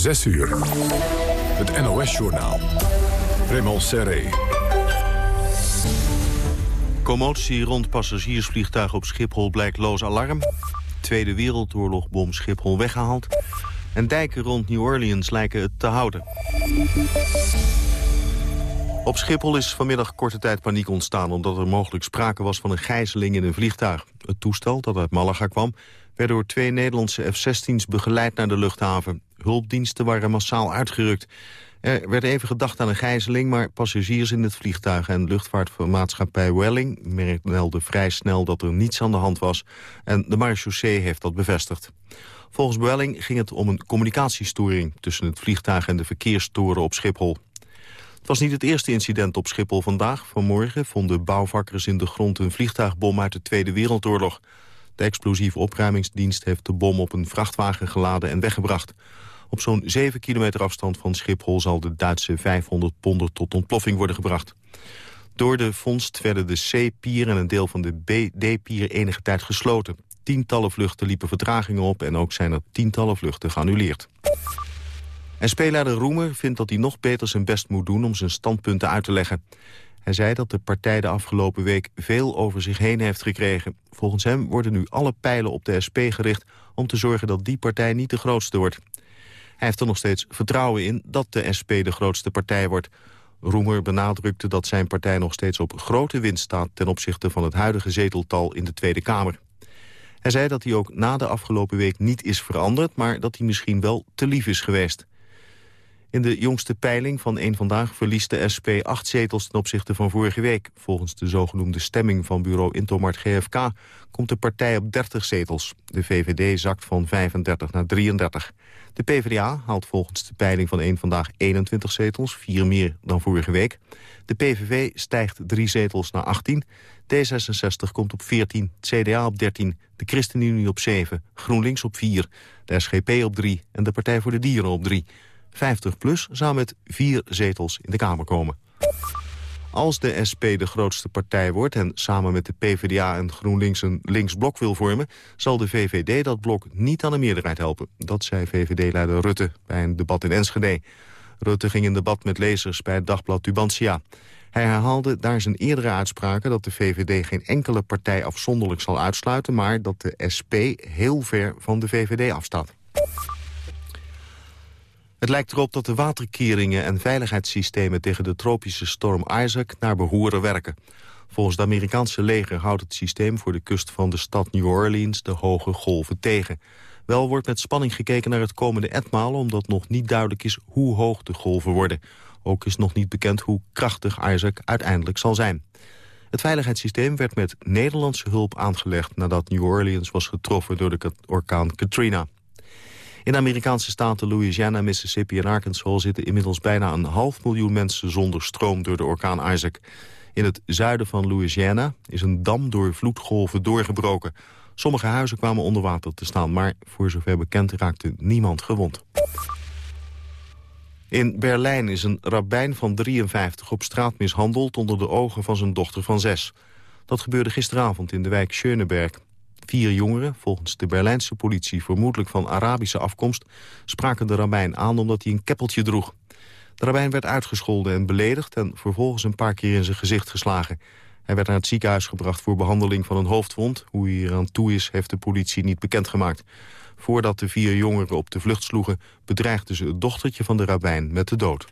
6 uur. Het NOS-journaal. Raymond Serré. Commotie rond passagiersvliegtuig op Schiphol blijkt loos alarm. Tweede Wereldoorlogbom Schiphol weggehaald. En dijken rond New Orleans lijken het te houden. Op Schiphol is vanmiddag korte tijd paniek ontstaan... omdat er mogelijk sprake was van een gijzeling in een vliegtuig. Het toestel, dat uit Malaga kwam... werd door twee Nederlandse F-16's begeleid naar de luchthaven. Hulpdiensten waren massaal uitgerukt. Er werd even gedacht aan een gijzeling, maar passagiers in het vliegtuig... en luchtvaartmaatschappij Welling meldden vrij snel dat er niets aan de hand was. En de marechaussee heeft dat bevestigd. Volgens Welling ging het om een communicatiestoring... tussen het vliegtuig en de verkeerstoren op Schiphol. Het was niet het eerste incident op Schiphol vandaag. Vanmorgen vonden bouwvakkers in de grond een vliegtuigbom uit de Tweede Wereldoorlog. De explosieve opruimingsdienst heeft de bom op een vrachtwagen geladen en weggebracht. Op zo'n 7 kilometer afstand van Schiphol zal de Duitse 500 ponder tot ontploffing worden gebracht. Door de vondst werden de C-pier en een deel van de B-D-pier enige tijd gesloten. Tientallen vluchten liepen vertragingen op en ook zijn er tientallen vluchten geannuleerd. En speelleider Roemer vindt dat hij nog beter zijn best moet doen om zijn standpunten uit te leggen. Hij zei dat de partij de afgelopen week veel over zich heen heeft gekregen. Volgens hem worden nu alle pijlen op de SP gericht om te zorgen dat die partij niet de grootste wordt. Hij heeft er nog steeds vertrouwen in dat de SP de grootste partij wordt. Roemer benadrukte dat zijn partij nog steeds op grote winst staat... ten opzichte van het huidige zeteltal in de Tweede Kamer. Hij zei dat hij ook na de afgelopen week niet is veranderd... maar dat hij misschien wel te lief is geweest. In de jongste peiling van één Vandaag verliest de SP acht zetels ten opzichte van vorige week. Volgens de zogenoemde stemming van bureau Intomart GFK komt de partij op 30 zetels. De VVD zakt van 35 naar 33. De PvdA haalt volgens de peiling van één Vandaag 21 zetels, vier meer dan vorige week. De PVV stijgt drie zetels naar 18. D66 komt op 14, CDA op 13, de ChristenUnie op 7, GroenLinks op 4, de SGP op 3 en de Partij voor de Dieren op 3. 50PLUS zou met vier zetels in de Kamer komen. Als de SP de grootste partij wordt en samen met de PvdA en GroenLinks een linksblok wil vormen, zal de VVD dat blok niet aan de meerderheid helpen. Dat zei VVD-leider Rutte bij een debat in Enschede. Rutte ging in debat met lezers bij het dagblad Tubantia. Hij herhaalde daar zijn eerdere uitspraken dat de VVD geen enkele partij afzonderlijk zal uitsluiten, maar dat de SP heel ver van de VVD afstaat. Het lijkt erop dat de waterkeringen en veiligheidssystemen tegen de tropische storm Isaac naar behoren werken. Volgens het Amerikaanse leger houdt het systeem voor de kust van de stad New Orleans de hoge golven tegen. Wel wordt met spanning gekeken naar het komende etmaal omdat nog niet duidelijk is hoe hoog de golven worden. Ook is nog niet bekend hoe krachtig Isaac uiteindelijk zal zijn. Het veiligheidssysteem werd met Nederlandse hulp aangelegd nadat New Orleans was getroffen door de orkaan Katrina. In de Amerikaanse staten Louisiana, Mississippi en Arkansas... zitten inmiddels bijna een half miljoen mensen zonder stroom door de orkaan Isaac. In het zuiden van Louisiana is een dam door vloedgolven doorgebroken. Sommige huizen kwamen onder water te staan... maar voor zover bekend raakte niemand gewond. In Berlijn is een rabbijn van 53 op straat mishandeld... onder de ogen van zijn dochter van zes. Dat gebeurde gisteravond in de wijk Schöneberg. Vier jongeren, volgens de Berlijnse politie vermoedelijk van Arabische afkomst... spraken de rabbijn aan omdat hij een keppeltje droeg. De rabbijn werd uitgescholden en beledigd... en vervolgens een paar keer in zijn gezicht geslagen. Hij werd naar het ziekenhuis gebracht voor behandeling van een hoofdwond. Hoe hij eraan toe is, heeft de politie niet bekendgemaakt. Voordat de vier jongeren op de vlucht sloegen... bedreigden ze het dochtertje van de rabbijn met de dood.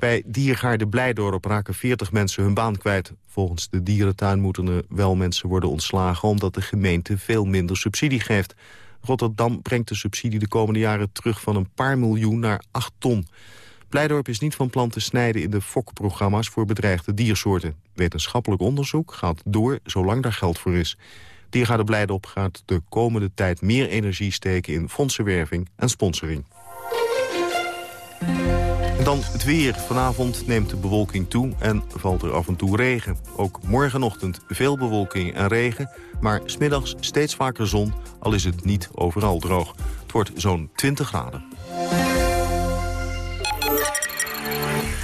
Bij Diergaarde Blijdorp raken 40 mensen hun baan kwijt. Volgens de dierentuin moeten er wel mensen worden ontslagen... omdat de gemeente veel minder subsidie geeft. Rotterdam brengt de subsidie de komende jaren terug van een paar miljoen naar 8 ton. Blijdorp is niet van plan te snijden in de fokprogramma's voor bedreigde diersoorten. Wetenschappelijk onderzoek gaat door zolang daar geld voor is. Diergaarde Blijdorp gaat de komende tijd meer energie steken in fondsenwerving en sponsoring. Dan het weer. Vanavond neemt de bewolking toe en valt er af en toe regen. Ook morgenochtend veel bewolking en regen, maar smiddags steeds vaker zon, al is het niet overal droog. Het wordt zo'n 20 graden.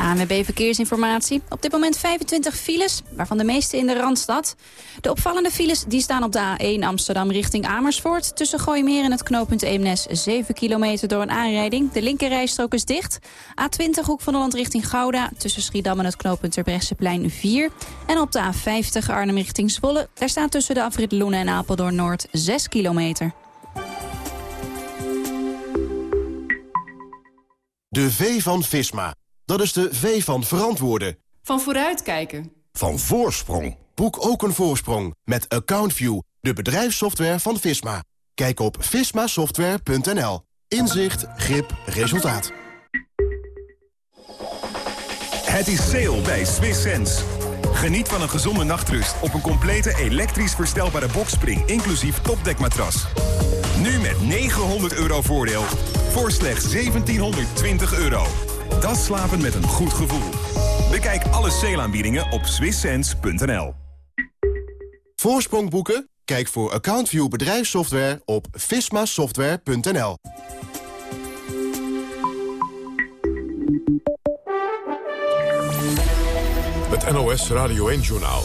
ANWB Verkeersinformatie. Op dit moment 25 files, waarvan de meeste in de Randstad. De opvallende files die staan op de A1 Amsterdam richting Amersfoort. Tussen Gooimeer en het knooppunt Eemnes 7 kilometer door een aanrijding. De linkerrijstrook is dicht. A20 Hoek van Holland richting Gouda. Tussen Schiedam en het knooppunt Terbrechtseplein 4. En op de A50 Arnhem richting Zwolle. Daar staat tussen de afrit Loenen en Apeldoorn Noord 6 kilometer. De V van Visma. Dat is de V van verantwoorden. Van vooruitkijken. Van voorsprong. Boek ook een voorsprong met AccountView, de bedrijfssoftware van Visma. Kijk op vismasoftware.nl. Inzicht, grip, resultaat. Het is sale bij Swiss Sense. Geniet van een gezonde nachtrust op een complete elektrisch verstelbare bokspring... inclusief topdekmatras. Nu met 900 euro voordeel voor slechts 1720 euro. Dat slapen met een goed gevoel. Bekijk alle sale op swisssense.nl. Voorsprong boeken? Kijk voor AccountView bedrijfssoftware op vismasoftware.nl. Het NOS Radio 1-journaal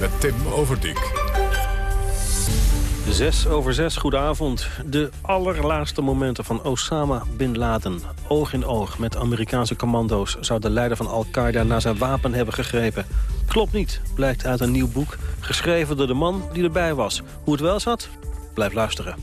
met Tim Overdijk. Zes over zes, goedenavond. De allerlaatste momenten van Osama Bin Laden. Oog in oog met Amerikaanse commando's... zou de leider van Al-Qaeda naar zijn wapen hebben gegrepen. Klopt niet, blijkt uit een nieuw boek... geschreven door de man die erbij was. Hoe het wel zat? Blijf luisteren.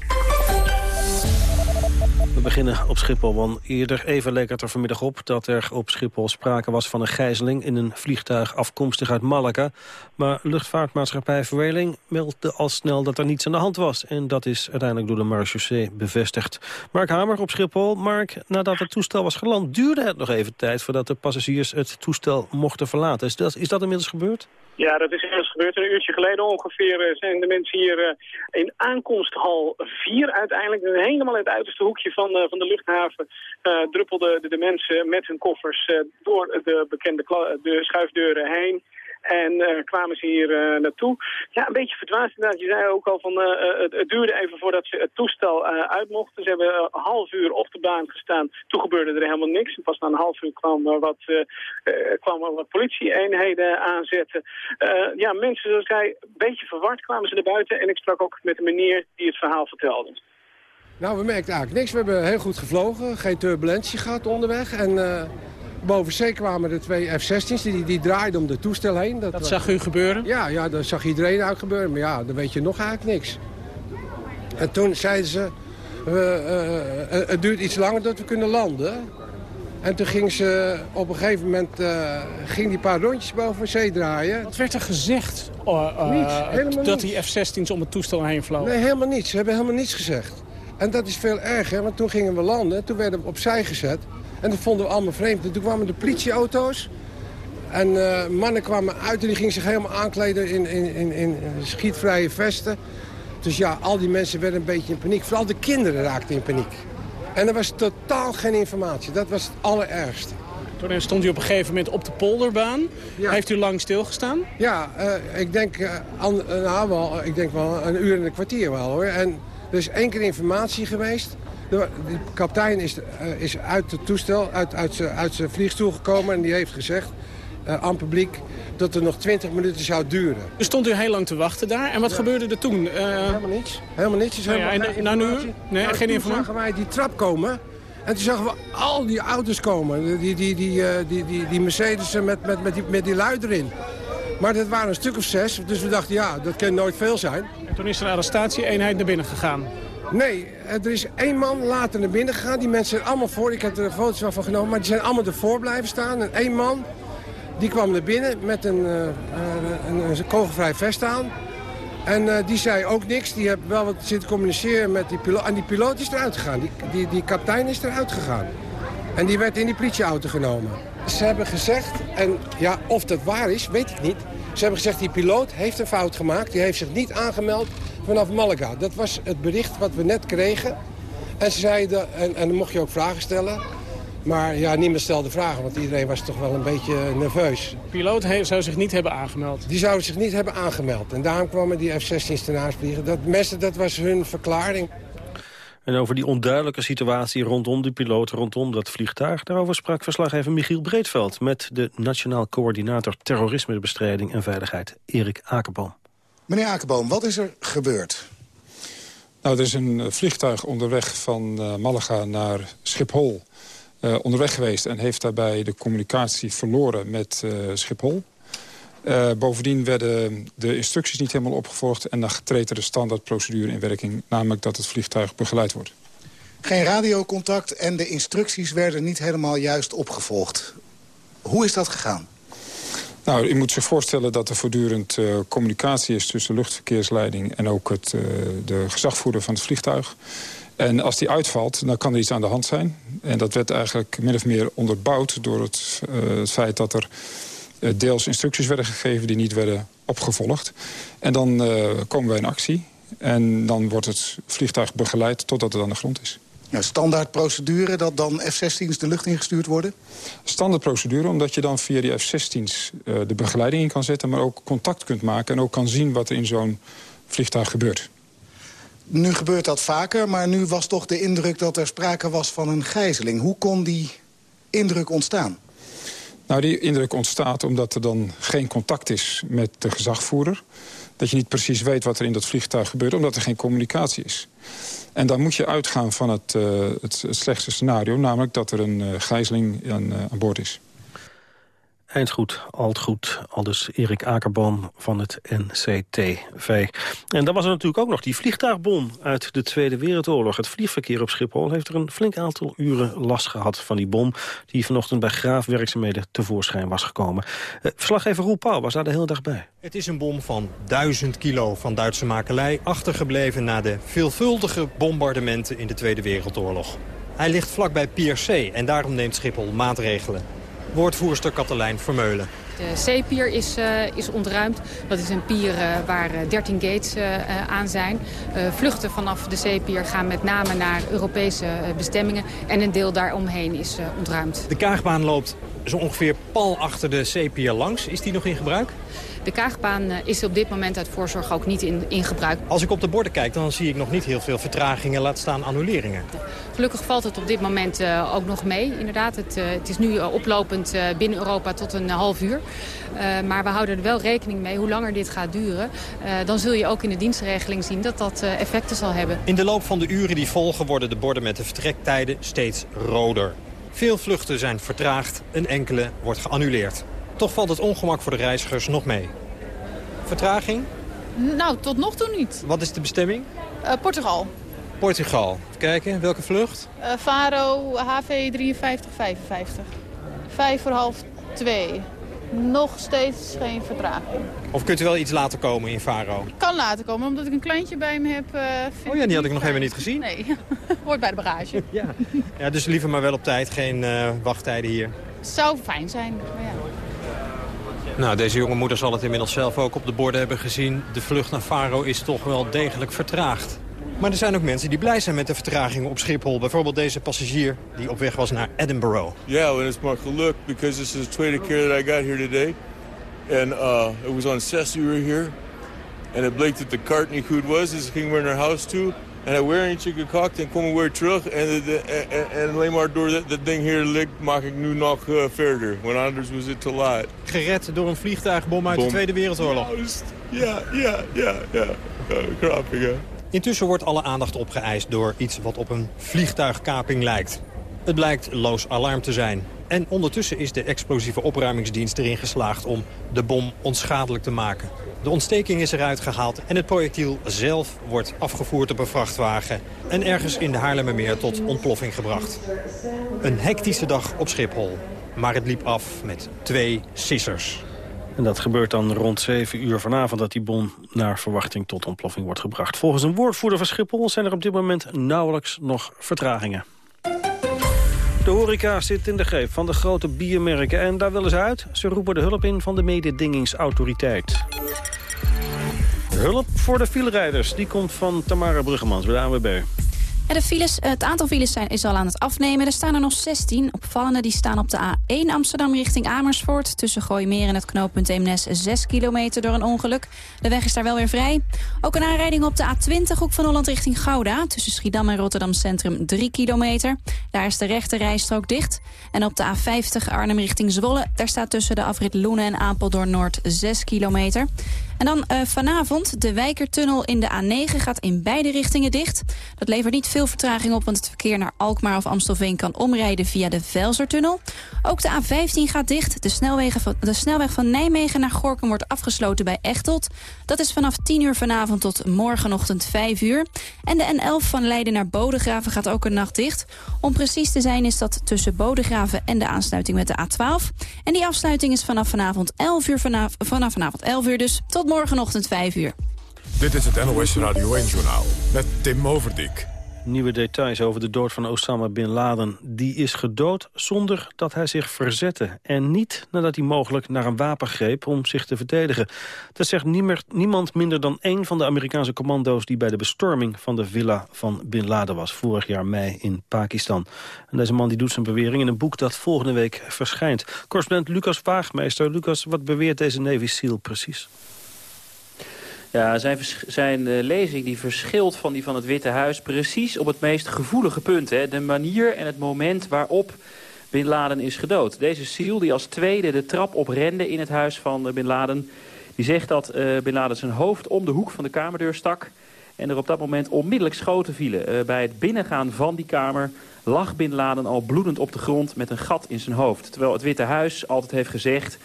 We beginnen op Schiphol, want eerder even leek het er vanmiddag op... dat er op Schiphol sprake was van een gijzeling in een vliegtuig afkomstig uit Malaga. Maar luchtvaartmaatschappij Verweling meldde al snel dat er niets aan de hand was. En dat is uiteindelijk door de marechaussee bevestigd. Mark Hamer op Schiphol. Mark, nadat het toestel was geland, duurde het nog even tijd... voordat de passagiers het toestel mochten verlaten. Is dat, is dat inmiddels gebeurd? Ja, dat is inmiddels gebeurd. Een uurtje geleden ongeveer eh, zijn de mensen hier eh, in aankomsthal 4 uiteindelijk. Helemaal in het uiterste hoekje van, uh, van de luchthaven uh, druppelden de, de, mensen met hun koffers door de bekende de schuifdeuren heen. En uh, kwamen ze hier uh, naartoe. Ja, een beetje verdwaasd inderdaad. Je zei ook al van, uh, het, het, duurde even voordat ze het toestel uit mochten. Ze hebben een half uur op de baan gestaan. Toen gebeurde er helemaal niks. En pas na een half uur kwam wat, kwamen wat politieeenheden aanzetten. ja, mensen, zoals zei, een beetje verward kwamen ze naar buiten. En ik sprak ook met de meneer die het verhaal vertelde. Nou, we merkten eigenlijk niks. We hebben heel goed gevlogen. Geen turbulentie gehad onderweg. En Boven zee kwamen de twee F-16's, die, die draaiden om de toestel heen. Dat, dat zag u gebeuren? Ja, ja, dat zag iedereen ook gebeuren. Maar ja, dan weet je nog eigenlijk niks. En toen zeiden ze, uh, het duurt iets langer dat we kunnen landen. En toen ging ze op een gegeven moment uh, ging die paar rondjes boven zee draaien. Wat werd er gezegd niets, dat die F-16's om het toestel heen vlogen? Nee, helemaal niets. Ze hebben helemaal niets gezegd. En dat is veel erger, want toen gingen we landen. Toen werden we opzij gezet. En dat vonden we allemaal vreemd. toen kwamen de politieauto's. En uh, mannen kwamen uit en die gingen zich helemaal aankleden in, in, in, in schietvrije vesten. Dus ja, al die mensen werden een beetje in paniek. Vooral de kinderen raakten in paniek. En er was totaal geen informatie. Dat was het allerergste. Toen stond u op een gegeven moment op de polderbaan. Heeft u lang stilgestaan? Ja, uh, ik, denk, uh, nou, wel, ik denk wel een uur en een kwartier wel hoor. En er is één keer informatie geweest. De, kapitein is, uh, is uit het toestel, uit, uit zijn vliegstoel gekomen... en die heeft gezegd uh, aan het publiek dat het nog 20 minuten zou duren. Dus stond u heel lang te wachten daar. En wat gebeurde er toen? Uh... Helemaal niets. Helemaal niets. Is nou helemaal ja, en, nou nu? Nee, nou, geen informatie? zagen wij die trap komen... En toen zagen we al die auto's komen. Die, die, die, die, die, die Mercedes met, met, met, die, met die lui erin. Maar dat waren een stuk of zes. Dus we dachten, ja, dat kan nooit veel zijn. En toen is er een arrestatieeenheid naar binnen gegaan? Nee, er is één man later naar binnen gegaan. Die mensen zijn allemaal voor. Ik heb er foto's van genomen. Maar die zijn allemaal ervoor blijven staan. En één man, die kwam naar binnen met een, uh, een, een kogelvrij vest aan. En uh, die zei ook niks. Die heeft wel wat zitten communiceren met die piloot. En die piloot is eruit gegaan. Die, die, die kapitein is eruit gegaan. En die werd in die politieauto genomen. Ze hebben gezegd, en ja, of dat waar is, weet ik niet. Ze hebben gezegd, die piloot heeft een fout gemaakt. Die heeft zich niet aangemeld vanaf Malaga. Dat was het bericht wat we net kregen. En ze zeiden, en, en dan mocht je ook vragen stellen... Maar ja, niemand stelde vragen, want iedereen was toch wel een beetje nerveus. De piloot zou zich niet hebben aangemeld? Die zou zich niet hebben aangemeld. En daarom kwamen die F-16's ten. Dat, mensen, dat was hun verklaring. En over die onduidelijke situatie rondom de piloot, rondom dat vliegtuig... daarover sprak verslaggever Michiel Breedveld... met de Nationaal Coördinator Terrorismebestrijding en Veiligheid, Erik Akerboom. Meneer Akerboom, wat is er gebeurd? Nou, er is een vliegtuig onderweg van uh, Malaga naar Schiphol uh, onderweg geweest... en heeft daarbij de communicatie verloren met uh, Schiphol. Uh, bovendien werden de instructies niet helemaal opgevolgd... en dan treedt er de standaardprocedure in werking... namelijk dat het vliegtuig begeleid wordt. Geen radiocontact en de instructies werden niet helemaal juist opgevolgd. Hoe is dat gegaan? Nou, u moet zich voorstellen dat er voortdurend uh, communicatie is... tussen de luchtverkeersleiding en ook het, uh, de gezagvoerder van het vliegtuig. En als die uitvalt, dan kan er iets aan de hand zijn. En dat werd eigenlijk min of meer onderbouwd door het, uh, het feit dat er deels instructies werden gegeven die niet werden opgevolgd. En dan uh, komen wij in actie. En dan wordt het vliegtuig begeleid totdat het aan de grond is. Ja, standaardprocedure dat dan F-16's de lucht ingestuurd worden? Standaardprocedure, omdat je dan via die F-16's uh, de begeleiding in kan zetten... maar ook contact kunt maken en ook kan zien wat er in zo'n vliegtuig gebeurt. Nu gebeurt dat vaker, maar nu was toch de indruk dat er sprake was van een gijzeling. Hoe kon die indruk ontstaan? Nou, die indruk ontstaat omdat er dan geen contact is met de gezagvoerder. Dat je niet precies weet wat er in dat vliegtuig gebeurt, omdat er geen communicatie is. En dan moet je uitgaan van het, uh, het, slechtste scenario... namelijk dat er een uh, gijzeling aan, uh, aan boord is. Eind goed, alt goed. Aldus Erik Akerboom van het NCTV. En dan was er natuurlijk ook nog die vliegtuigbom uit de Tweede Wereldoorlog. Het vliegverkeer op Schiphol heeft er een flink aantal uren last gehad van die bom... die vanochtend bij graafwerkzaamheden tevoorschijn was gekomen. Uh, verslaggever Roel Pauw was daar de hele dag bij. Het is een bom van 1000 kilo van Duitse makelij... achtergebleven na de veelvuldige bombardementen in de Tweede Wereldoorlog. Hij ligt vlakbij Pier C en daarom neemt Schiphol maatregelen woordvoerster Katelijn Vermeulen. De C-pier is, uh, is ontruimd. Dat is een pier uh, waar 13 gates uh, aan zijn. vluchten vanaf de C-pier gaan met name naar Europese bestemmingen. En een deel daaromheen is ontruimd. De kaagbaan loopt zo ongeveer pal achter de C-pier langs. Is die nog in gebruik? De kaagbaan is op dit moment uit voorzorg ook niet in, in gebruik. Als ik op de borden kijk, dan zie ik nog niet heel veel vertragingen, laat staan annuleringen. Gelukkig valt het op dit moment uh, ook nog mee. Inderdaad, het, uh, het is nu uh, oplopend binnen Europa tot een half uur. maar we houden er wel rekening mee, hoe langer dit gaat duren... dan zul je ook in de dienstregeling zien dat dat effecten zal hebben. In de loop van de uren die volgen worden de borden met de vertrektijden steeds roder. Veel vluchten zijn vertraagd, een enkele wordt geannuleerd. Toch valt het ongemak voor de reizigers nog mee. Vertraging? Nou, tot nog toe niet. Wat is de bestemming? Uh, Portugal. Portugal. Even kijken, welke vlucht? Uh, Faro HV 5355. Vijf voor half twee. Nog steeds geen vertraging. Of kunt u wel iets laten komen in Faro? Ik kan laten komen, omdat ik een kleintje bij me heb. Uh, oh ja, die had ik nog even niet gezien. Nee, hoort bij de bagage. ja. ja, dus liever maar wel op tijd, geen uh, wachttijden hier. Zou fijn zijn, maar ja. Nou, deze jonge moeder zal het inmiddels zelf ook op de borden hebben gezien. De vlucht naar Faro is toch wel degelijk vertraagd. Maar er zijn ook mensen die blij zijn met de vertragingen op Schiphol. Bijvoorbeeld deze passagier die op weg was naar Edinburgh. Yeah, well, it's my geluk because this is the tweede keer that I got here today. And uh, it was on were here. And it bleek dat de kaart niet goed was, dus gingen we naar huis toe. En hij weer eentje gekakt en komen weer terug. En, en, en, alleen maar door dat, dat ding hier ligt, maak ik nu nog uh, verder. Want anders was het te laat. Gered door een vliegtuigbom uit Bom. de Tweede Wereldoorlog. Juist. Ja, ja, ja, ja. ja grappig, hè. Intussen wordt alle aandacht opgeëist door iets wat op een vliegtuigkaping lijkt. Het blijkt loos alarm te zijn. En ondertussen is de explosieve opruimingsdienst erin geslaagd om de bom onschadelijk te maken. De ontsteking is eruit gehaald en het projectiel zelf wordt afgevoerd op een vrachtwagen... en ergens in de Haarlemmermeer tot ontploffing gebracht. Een hectische dag op Schiphol, maar het liep af met twee sissers. En dat gebeurt dan rond 7 uur vanavond dat die bom naar verwachting tot ontploffing wordt gebracht. Volgens een woordvoerder van Schiphol zijn er op dit moment nauwelijks nog vertragingen. De horeca zit in de greep van de grote biermerken en daar willen ze uit. Ze roepen de hulp in van de mededingingsautoriteit. Hulp voor de fielerijders, die komt van Tamara Bruggemans bij de ANWB. De files, het aantal files zijn, is al aan het afnemen. Er staan er nog 16. Opvallende die staan op de A1 Amsterdam richting Amersfoort. Tussen Gooimeer en het knooppunt Eemnes 6 kilometer door een ongeluk. De weg is daar wel weer vrij. Ook een aanrijding op de A20 hoek van Holland richting Gouda. Tussen Schiedam en Rotterdam Centrum 3 kilometer. Daar is de rechte rijstrook dicht. En op de A50 Arnhem richting Zwolle. Daar staat tussen de afrit Loenen en Apeldoorn Noord 6 kilometer. En dan uh, vanavond, de Wijkertunnel in de A9 gaat in beide richtingen dicht. Dat levert niet veel vertraging op, want het verkeer naar Alkmaar of Amstelveen kan omrijden via de Velsertunnel. Ook de A15 gaat dicht. De, snelwegen van, de snelweg van Nijmegen naar Gorkum wordt afgesloten bij Echtelt. Dat is vanaf 10 uur vanavond tot morgenochtend 5 uur. En de N11 van Leiden naar Bodegraven gaat ook een nacht dicht. Om precies te zijn is dat tussen Bodegraven en de aansluiting met de A12. En die afsluiting is vanaf vanavond 11 uur, vanaf, vanaf vanavond 11 uur dus tot morgenochtend 5 uur. Dit is het NOS Radio 1-journaal met Tim Overdijk. Nieuwe details over de dood van Osama Bin Laden. Die is gedood zonder dat hij zich verzette. En niet nadat hij mogelijk naar een wapen greep om zich te verdedigen. Dat zegt niemand minder dan één van de Amerikaanse commando's... die bij de bestorming van de villa van Bin Laden was. Vorig jaar mei in Pakistan. En deze man die doet zijn bewering in een boek dat volgende week verschijnt. Correspondent Lucas Waagmeester. Lucas, wat beweert deze Navy SEAL precies? Ja, zijn, zijn uh, lezing die verschilt van die van het Witte Huis... precies op het meest gevoelige punt. Hè? De manier en het moment waarop Bin Laden is gedood. Deze SEAL die als tweede de trap oprende in het huis van uh, Bin Laden... die zegt dat uh, Bin Laden zijn hoofd om de hoek van de kamerdeur stak... en er op dat moment onmiddellijk schoten vielen. bij het binnengaan van die kamer lag Bin Laden al bloedend op de grond... met een gat in zijn hoofd. Terwijl het Witte Huis altijd heeft gezegd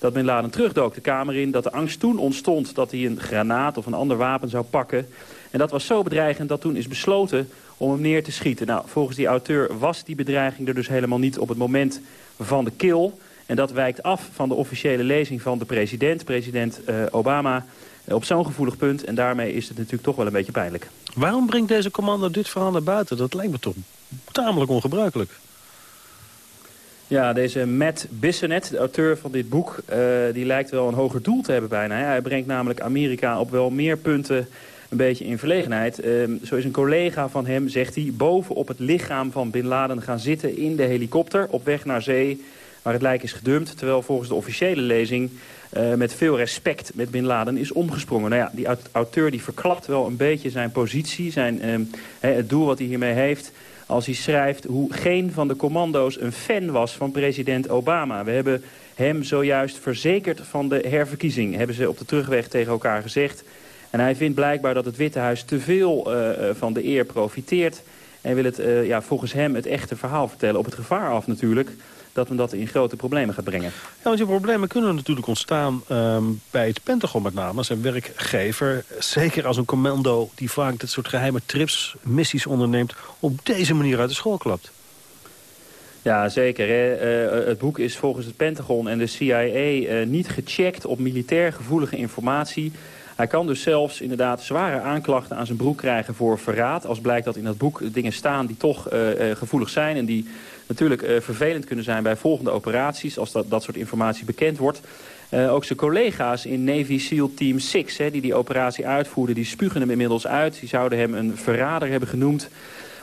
dat Bin Laden terugdook de kamer in. Dat de angst toen ontstond dat hij een granaat of een ander wapen zou pakken. En dat was zo bedreigend dat toen is besloten om hem neer te schieten. Nou, volgens die auteur was die bedreiging er dus helemaal niet op het moment van de kill. En dat wijkt af van de officiële lezing van de president, president uh, Obama... Uh, op zo'n gevoelig punt. En daarmee is het natuurlijk toch wel een beetje pijnlijk. Waarom brengt deze commando dit verhaal naar buiten? Dat lijkt me toch tamelijk ongebruikelijk. Ja, deze Matt Bissonnet, de auteur van dit boek... Uh, die lijkt wel een hoger doel te hebben bijna. Hij brengt namelijk Amerika op wel meer punten een beetje in verlegenheid. Uh, zo is een collega van hem, zegt hij... boven op het lichaam van Bin Laden gaan zitten in de helikopter... op weg naar zee, waar het lijk is gedumpt. Terwijl volgens de officiële lezing... Uh, met veel respect met Bin Laden is omgesprongen. Nou ja, die auteur die verklapt wel een beetje zijn positie... Zijn, uh, het doel wat hij hiermee heeft als hij schrijft hoe geen van de commando's een fan was van president Obama. We hebben hem zojuist verzekerd van de herverkiezing, hebben ze op de terugweg tegen elkaar gezegd. En hij vindt blijkbaar dat het Witte Huis te veel uh, van de eer profiteert... en wil het uh, ja, volgens hem het echte verhaal vertellen, op het gevaar af natuurlijk dat hem dat in grote problemen gaat brengen. Ja, want die problemen kunnen natuurlijk ontstaan um, bij het Pentagon met name, zijn werkgever. Zeker als een commando die vaak dit soort geheime trips, missies onderneemt... op deze manier uit de school klapt. Ja, zeker. Hè. Uh, het boek is volgens het Pentagon en de CIA uh, niet gecheckt op militair gevoelige informatie. Hij kan dus zelfs inderdaad zware aanklachten aan zijn broek krijgen voor verraad. Als blijkt dat in dat boek dingen staan die toch uh, gevoelig zijn... en die natuurlijk uh, vervelend kunnen zijn bij volgende operaties... als dat, dat soort informatie bekend wordt. Uh, ook zijn collega's in Navy SEAL Team 6, hè, die die operatie uitvoerden... die spugen hem inmiddels uit. Die zouden hem een verrader hebben genoemd.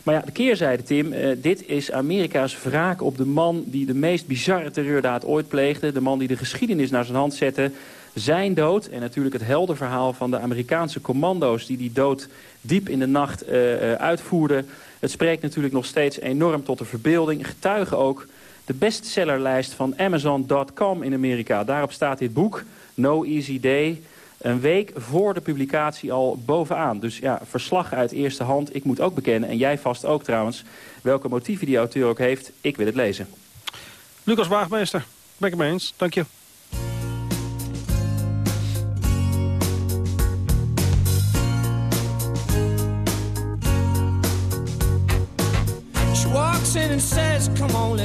Maar ja, de keerzijde, Tim, uh, dit is Amerika's wraak op de man... die de meest bizarre terreurdaad ooit pleegde. De man die de geschiedenis naar zijn hand zette. Zijn dood en natuurlijk het helder verhaal van de Amerikaanse commando's... die die dood diep in de nacht uitvoerden... Het spreekt natuurlijk nog steeds enorm tot de verbeelding. Getuigen ook de bestsellerlijst van Amazon.com in Amerika. Daarop staat dit boek, No Easy Day, een week voor de publicatie al bovenaan. Dus ja, verslag uit eerste hand. Ik moet ook bekennen, en jij vast ook trouwens... welke motieven die auteur ook heeft, ik wil het lezen. Lucas Waagmeester, ben ik het mee eens. Dank je.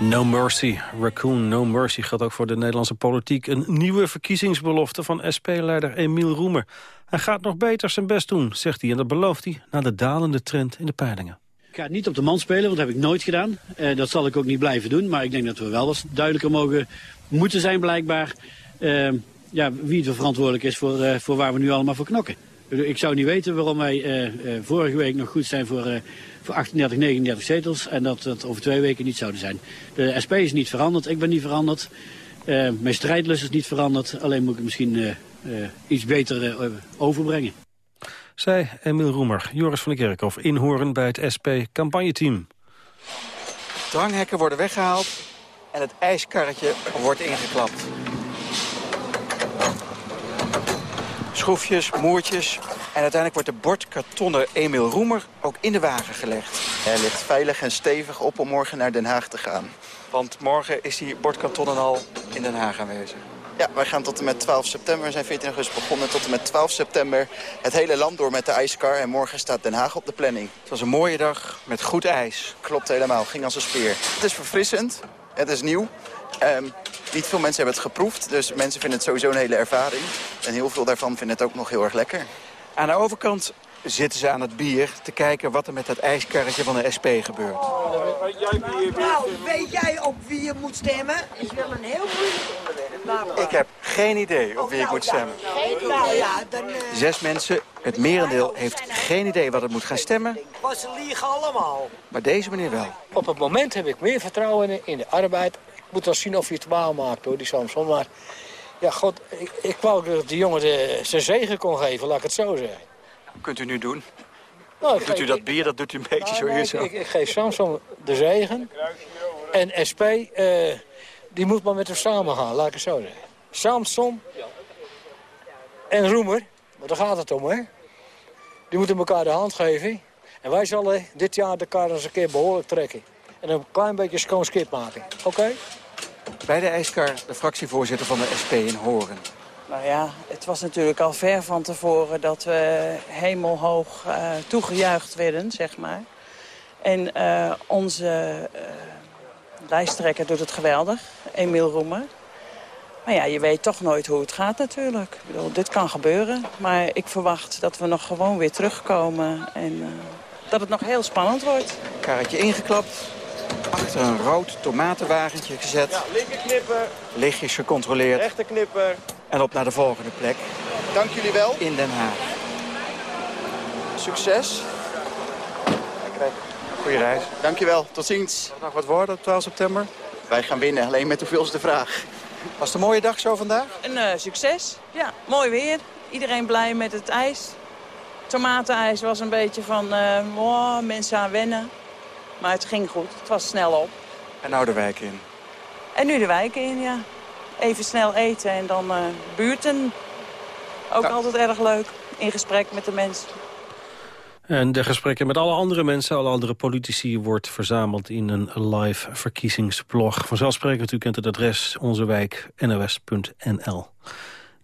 No Mercy, Raccoon, No Mercy geldt ook voor de Nederlandse politiek. Een nieuwe verkiezingsbelofte van SP-leider Emiel Roemer. Hij gaat nog beter zijn best doen, zegt hij. En dat belooft hij na de dalende trend in de peilingen. Ik ga niet op de man spelen, want dat heb ik nooit gedaan. Eh, dat zal ik ook niet blijven doen. Maar ik denk dat we wel wat duidelijker mogen moeten zijn blijkbaar. eh, ja, wie er verantwoordelijk is voor, eh, voor waar we nu allemaal voor knokken. Ik zou niet weten waarom wij vorige week nog goed zijn voor, voor 38, 39 zetels. En dat dat over twee weken niet zouden zijn. De SP is niet veranderd, ik ben niet veranderd. Eh, mijn strijdlust is niet veranderd. Alleen moet ik het misschien eh, eh, iets beter overbrengen. Zij Emiel Roemer, Joris van der Kerkhof, inhoren bij het SP-campagneteam. Dranghekken worden weggehaald en het ijskarretje wordt ingeklapt. Schroefjes, moertjes en uiteindelijk wordt de bordkartonnen Emiel Roemer ook in de wagen gelegd. Hij ligt veilig en stevig op om morgen naar Den Haag te gaan. Want morgen is die bordkartonnen al in Den Haag aanwezig. Ja, wij gaan tot en met 12 september, we zijn 14 augustus begonnen, tot en met 12 september het hele land door met de ijskar. En morgen staat Den Haag op de planning. Het was een mooie dag met goed ijs. Klopt helemaal, ging als een speer. Het is verfrissend, het is nieuw. Ehm, niet veel mensen hebben het geproefd, dus mensen vinden het sowieso een hele ervaring. En heel veel daarvan vinden het ook nog heel erg lekker. Aan de overkant zitten ze aan het bier te kijken wat er met dat ijskarretje van de SP gebeurt. Nou, weet jij op wie je moet stemmen? Ik wil een heel moeilijk onderwerp. Ik heb geen idee op wie ik moet stemmen. Nou ja, dan... eh, Zes mensen, het merendeel, heeft geen idee wat het moet gaan stemmen. was ze liegen allemaal. Maar deze meneer wel. Op het moment heb ik meer vertrouwen in de arbeid. Moet wel zien of hij het baal maakt hoor, die Samson. Maar ja, god, ik, ik wou dat die jongen de, zijn zegen kon geven, laat ik het zo zeggen. Kunt u nu doen? Nou, Doet u dat bier, dat doet u een beetje Nou, zo nee, hier ik, zo. ik, ik geef Samson de zegen. En SP, eh, die moet maar met hem samen gaan, laat ik het zo zeggen. Samson en Roemer, want daar gaat het om, hè. Die moeten elkaar de hand geven. En wij zullen dit jaar de kar eens een keer behoorlijk trekken. En een klein beetje schoon skip maken. Oké? Bij de ijskar de fractievoorzitter van de SP in Horen. Nou ja, het was natuurlijk al ver van tevoren dat we hemelhoog eh, toegejuicht werden, zeg maar. En eh, onze eh, lijsttrekker doet het geweldig, Emiel Roemer. Maar ja, je weet toch nooit hoe het gaat natuurlijk. Ik bedoel, dit kan gebeuren. Maar ik verwacht dat we nog gewoon weer terugkomen. En dat het nog heel spannend wordt. Karretje ingeklapt, achter een rood tomatenwagentje gezet, Ja, linkerknipper, lichtjes gecontroleerd rechterknipper. en op naar de volgende plek Dank jullie wel. in Den Haag. Succes. Goeie reis. Dankjewel, tot ziens. Nog wat woorden op 12 september? Wij gaan winnen, alleen met hoeveel is de vraag. Was het een mooie dag zo vandaag? Een eh, succes. Ja, mooi weer. Iedereen blij met het ijs. Tomatenijs was een beetje van eh, oh, mensen aan wennen. Maar het ging goed. Het was snel op. En nou de wijk in. En nu de wijken in, ja. Even snel eten en dan uh, buurten. Ook altijd erg leuk. In gesprek met de mensen. En de gesprekken met alle andere mensen, alle andere politici... wordt verzameld in een live verkiezingsblog. Vanzelfsprekend, u kent het adres, onze wijk.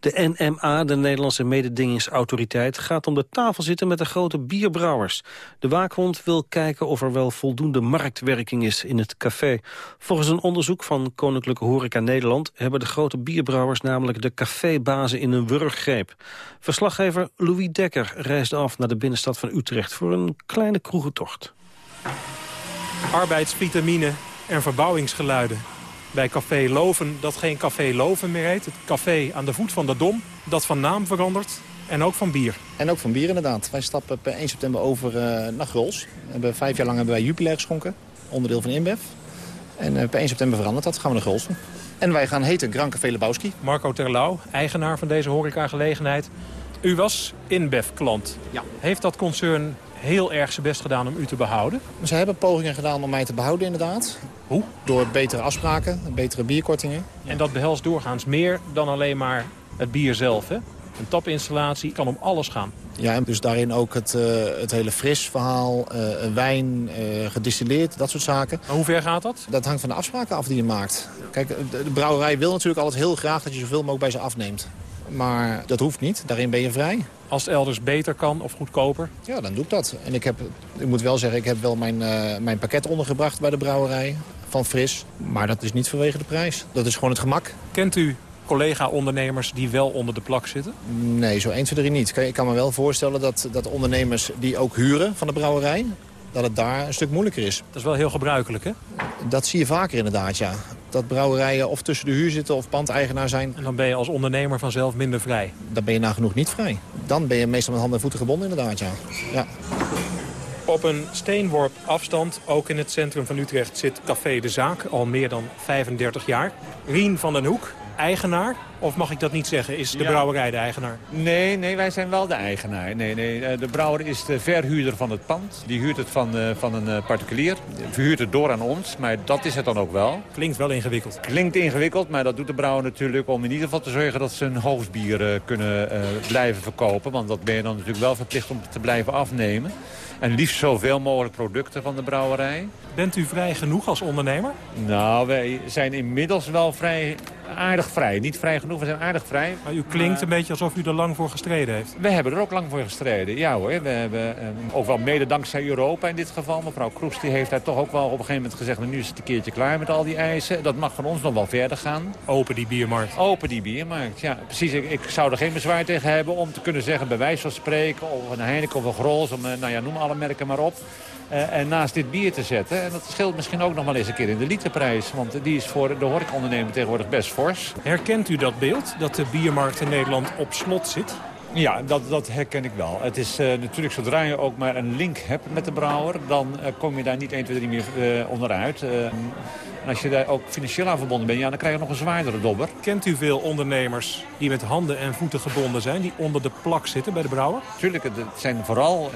De NMA, de Nederlandse mededingingsautoriteit, gaat om de tafel zitten met de grote bierbrouwers. De waakhond wil kijken of er wel voldoende marktwerking is in het café. Volgens een onderzoek van Koninklijke Horeca Nederland hebben de grote bierbrouwers namelijk de cafébazen in een wurggreep. Verslaggever Louis Dekker reisde af naar de binnenstad van Utrecht voor een kleine kroegentocht. Arbeidsvitamine en verbouwingsgeluiden bij Café Loven dat geen Café Loven meer heet. Het café aan de voet van de Dom, dat van naam verandert en ook van bier. En ook van bier inderdaad. Wij stappen per 1 september over uh, naar Grols. We hebben vijf jaar lang hebben wij Jupiler geschonken, onderdeel van InBev. En uh, per 1 september verandert dat, gaan we naar Grols. En wij gaan heten Grand Café Lebowski. Marco Terlouw, eigenaar van deze horecagelegenheid. U was InBev-klant. Ja. Heeft dat concern heel erg zijn best gedaan om u te behouden? Ze hebben pogingen gedaan om mij te behouden inderdaad. Hoe? Door betere afspraken, betere bierkortingen. En dat behelst doorgaans meer dan alleen maar het bier zelf, hè? Een tapinstallatie kan om alles gaan. Ja, en dus daarin ook het, uh, het hele fris verhaal, uh, wijn, uh, gedistilleerd, dat soort zaken. Maar hoe ver gaat dat? Dat hangt van de afspraken af die je maakt. Kijk, de, de brouwerij wil natuurlijk altijd heel graag dat je zoveel mogelijk bij ze afneemt. Maar dat hoeft niet, daarin ben je vrij. Als het elders beter kan of goedkoper? Ja, dan doe ik dat. En ik, heb, ik moet wel zeggen, ik heb wel mijn, uh, mijn pakket ondergebracht bij de brouwerij van Fris. Maar dat is niet vanwege de prijs. Dat is gewoon het gemak. Kent u collega-ondernemers die wel onder de plak zitten? Nee, zo 1, 2, 3 niet. Ik kan me wel voorstellen dat, dat ondernemers die ook huren van de brouwerij dat het daar een stuk moeilijker is. Dat is wel heel gebruikelijk, hè? Dat zie je vaker inderdaad, ja. Dat brouwerijen of tussen de huur zitten of pandeigenaar zijn. En dan ben je als ondernemer vanzelf minder vrij? Dan ben je nagenoeg niet vrij. Dan ben je meestal met handen en voeten gebonden inderdaad, ja. ja. Op een steenworp afstand, ook in het centrum van Utrecht, zit Café de Zaak. Al meer dan 35 jaar. Rien van den Hoek, eigenaar. Of mag ik dat niet zeggen? Is de Ja. brouwerij de eigenaar? Nee, nee, wij zijn wel de eigenaar. Nee, nee, eh, de brouwer is de verhuurder van het pand. Die huurt het van, eh, van een eh, particulier. Verhuurt het door aan ons, maar dat is het dan ook wel. Klinkt wel ingewikkeld. Klinkt ingewikkeld, maar dat doet de brouwer natuurlijk om in ieder geval te zorgen dat ze hun hoofdbier kunnen blijven verkopen. Want dat ben je dan natuurlijk wel verplicht om te blijven afnemen. En liefst zoveel mogelijk producten van de brouwerij. Bent u vrij genoeg als ondernemer? Nou, wij zijn inmiddels wel vrij aardig vrij. Niet vrij genoeg, we zijn aardig vrij. Maar u klinkt een beetje alsof u er lang voor gestreden heeft. We hebben er ook lang voor gestreden. Ja hoor, we hebben eh, ook wel mede dankzij Europa in dit geval. Mevrouw Kroes die heeft daar toch ook wel op een gegeven moment gezegd... "Nou, nu is het een keertje klaar met al die eisen. Dat mag van ons nog wel verder gaan. Open die biermarkt. Open die biermarkt, ja. Precies, ik, ik zou er geen bezwaar tegen hebben om te kunnen zeggen... bij wijze van spreken, of een Heineken of een Grols... Om, nou ja, noem alle merken maar op. eh, en naast dit bier te zetten. En dat scheelt misschien ook nog wel eens een keer in de literprijs. Want die is voor de horecaondernemer tegenwoordig best fors. Herkent u dat beeld, dat de biermarkt in Nederland op slot zit? Ja, dat, dat herken ik wel. Het is eh, natuurlijk zodra je ook maar een link hebt met de brouwer... dan eh, kom je daar niet 1, 2, 3 meer eh, onderuit. Eh, en als je daar ook financieel aan verbonden bent... Ja, dan krijg je nog een zwaardere dobber. Kent u veel ondernemers die met handen en voeten gebonden zijn... die onder de plak zitten bij de brouwer? Tuurlijk, het zijn vooral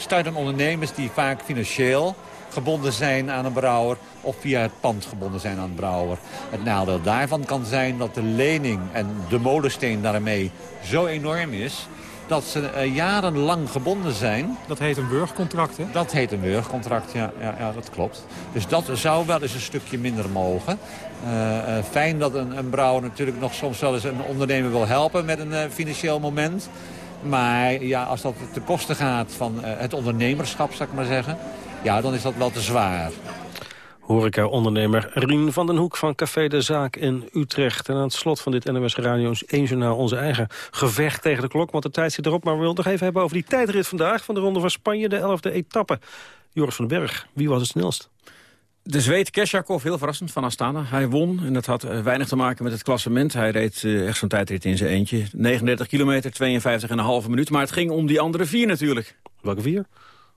startende ondernemers die vaak financieel gebonden zijn aan een brouwer of via het pand gebonden zijn aan een brouwer. Het nadeel daarvan kan zijn dat de lening en de molensteen daarmee zo enorm is dat ze uh, jarenlang gebonden zijn. Dat heet een wurgcontract, hè? Dat heet een wurgcontract, ja, ja, ja, dat klopt. Dus dat zou wel eens een stukje minder mogen. Uh, uh, fijn dat een, een brouwer natuurlijk nog soms wel eens een ondernemer wil helpen met een financieel moment. Maar ja, als dat ten koste gaat van het ondernemerschap, zou ik maar zeggen... ja, dan is dat wel te zwaar. Horeca-ondernemer Rien van den Hoek van Café de Zaak in Utrecht. En aan het slot van dit NOS Radio 1 Journaal onze eigen gevecht tegen de klok. Want de tijd zit erop, maar we willen nog even hebben over die tijdrit vandaag... van de Ronde van Spanje, de 11e etappe. Joris van den Berg, wie was het snelst? De Zweed Kesjakov, heel verrassend, van Astana. Hij won en dat had uh, weinig te maken met het klassement. Hij reed uh, echt zo'n tijdrit in zijn eentje. 39 kilometer, 52,5 minuut. Maar het ging om die andere vier natuurlijk. Welke vier?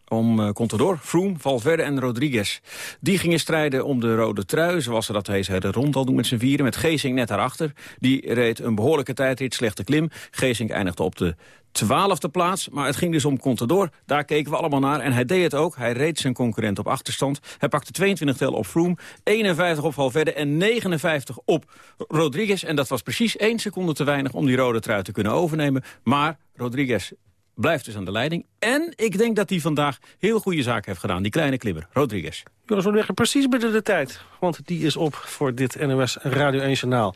om uh, Contador, Froome, Valverde en Rodriguez. Die gingen strijden om de rode trui, zoals ze dat deze hele rond al doen met z'n vieren, met Geesink net daarachter. Die reed een behoorlijke tijdrit, slechte klim. Geesink eindigde op de twaalfde plaats, maar het ging dus om Contador. Daar keken we allemaal naar en hij deed het ook. Hij reed zijn concurrent op achterstand. Hij pakte 22 tel op Froome, 51 op Valverde en 59 op Rodriguez. En dat was precies één seconde te weinig om die rode trui te kunnen overnemen. Maar Rodriguez blijft dus aan de leiding. En ik denk dat hij vandaag heel goede zaken heeft gedaan, die kleine klimmer, Rodriguez. Joris van Weggen, precies binnen de tijd. Want die is op voor dit NOS Radio 1 Journaal.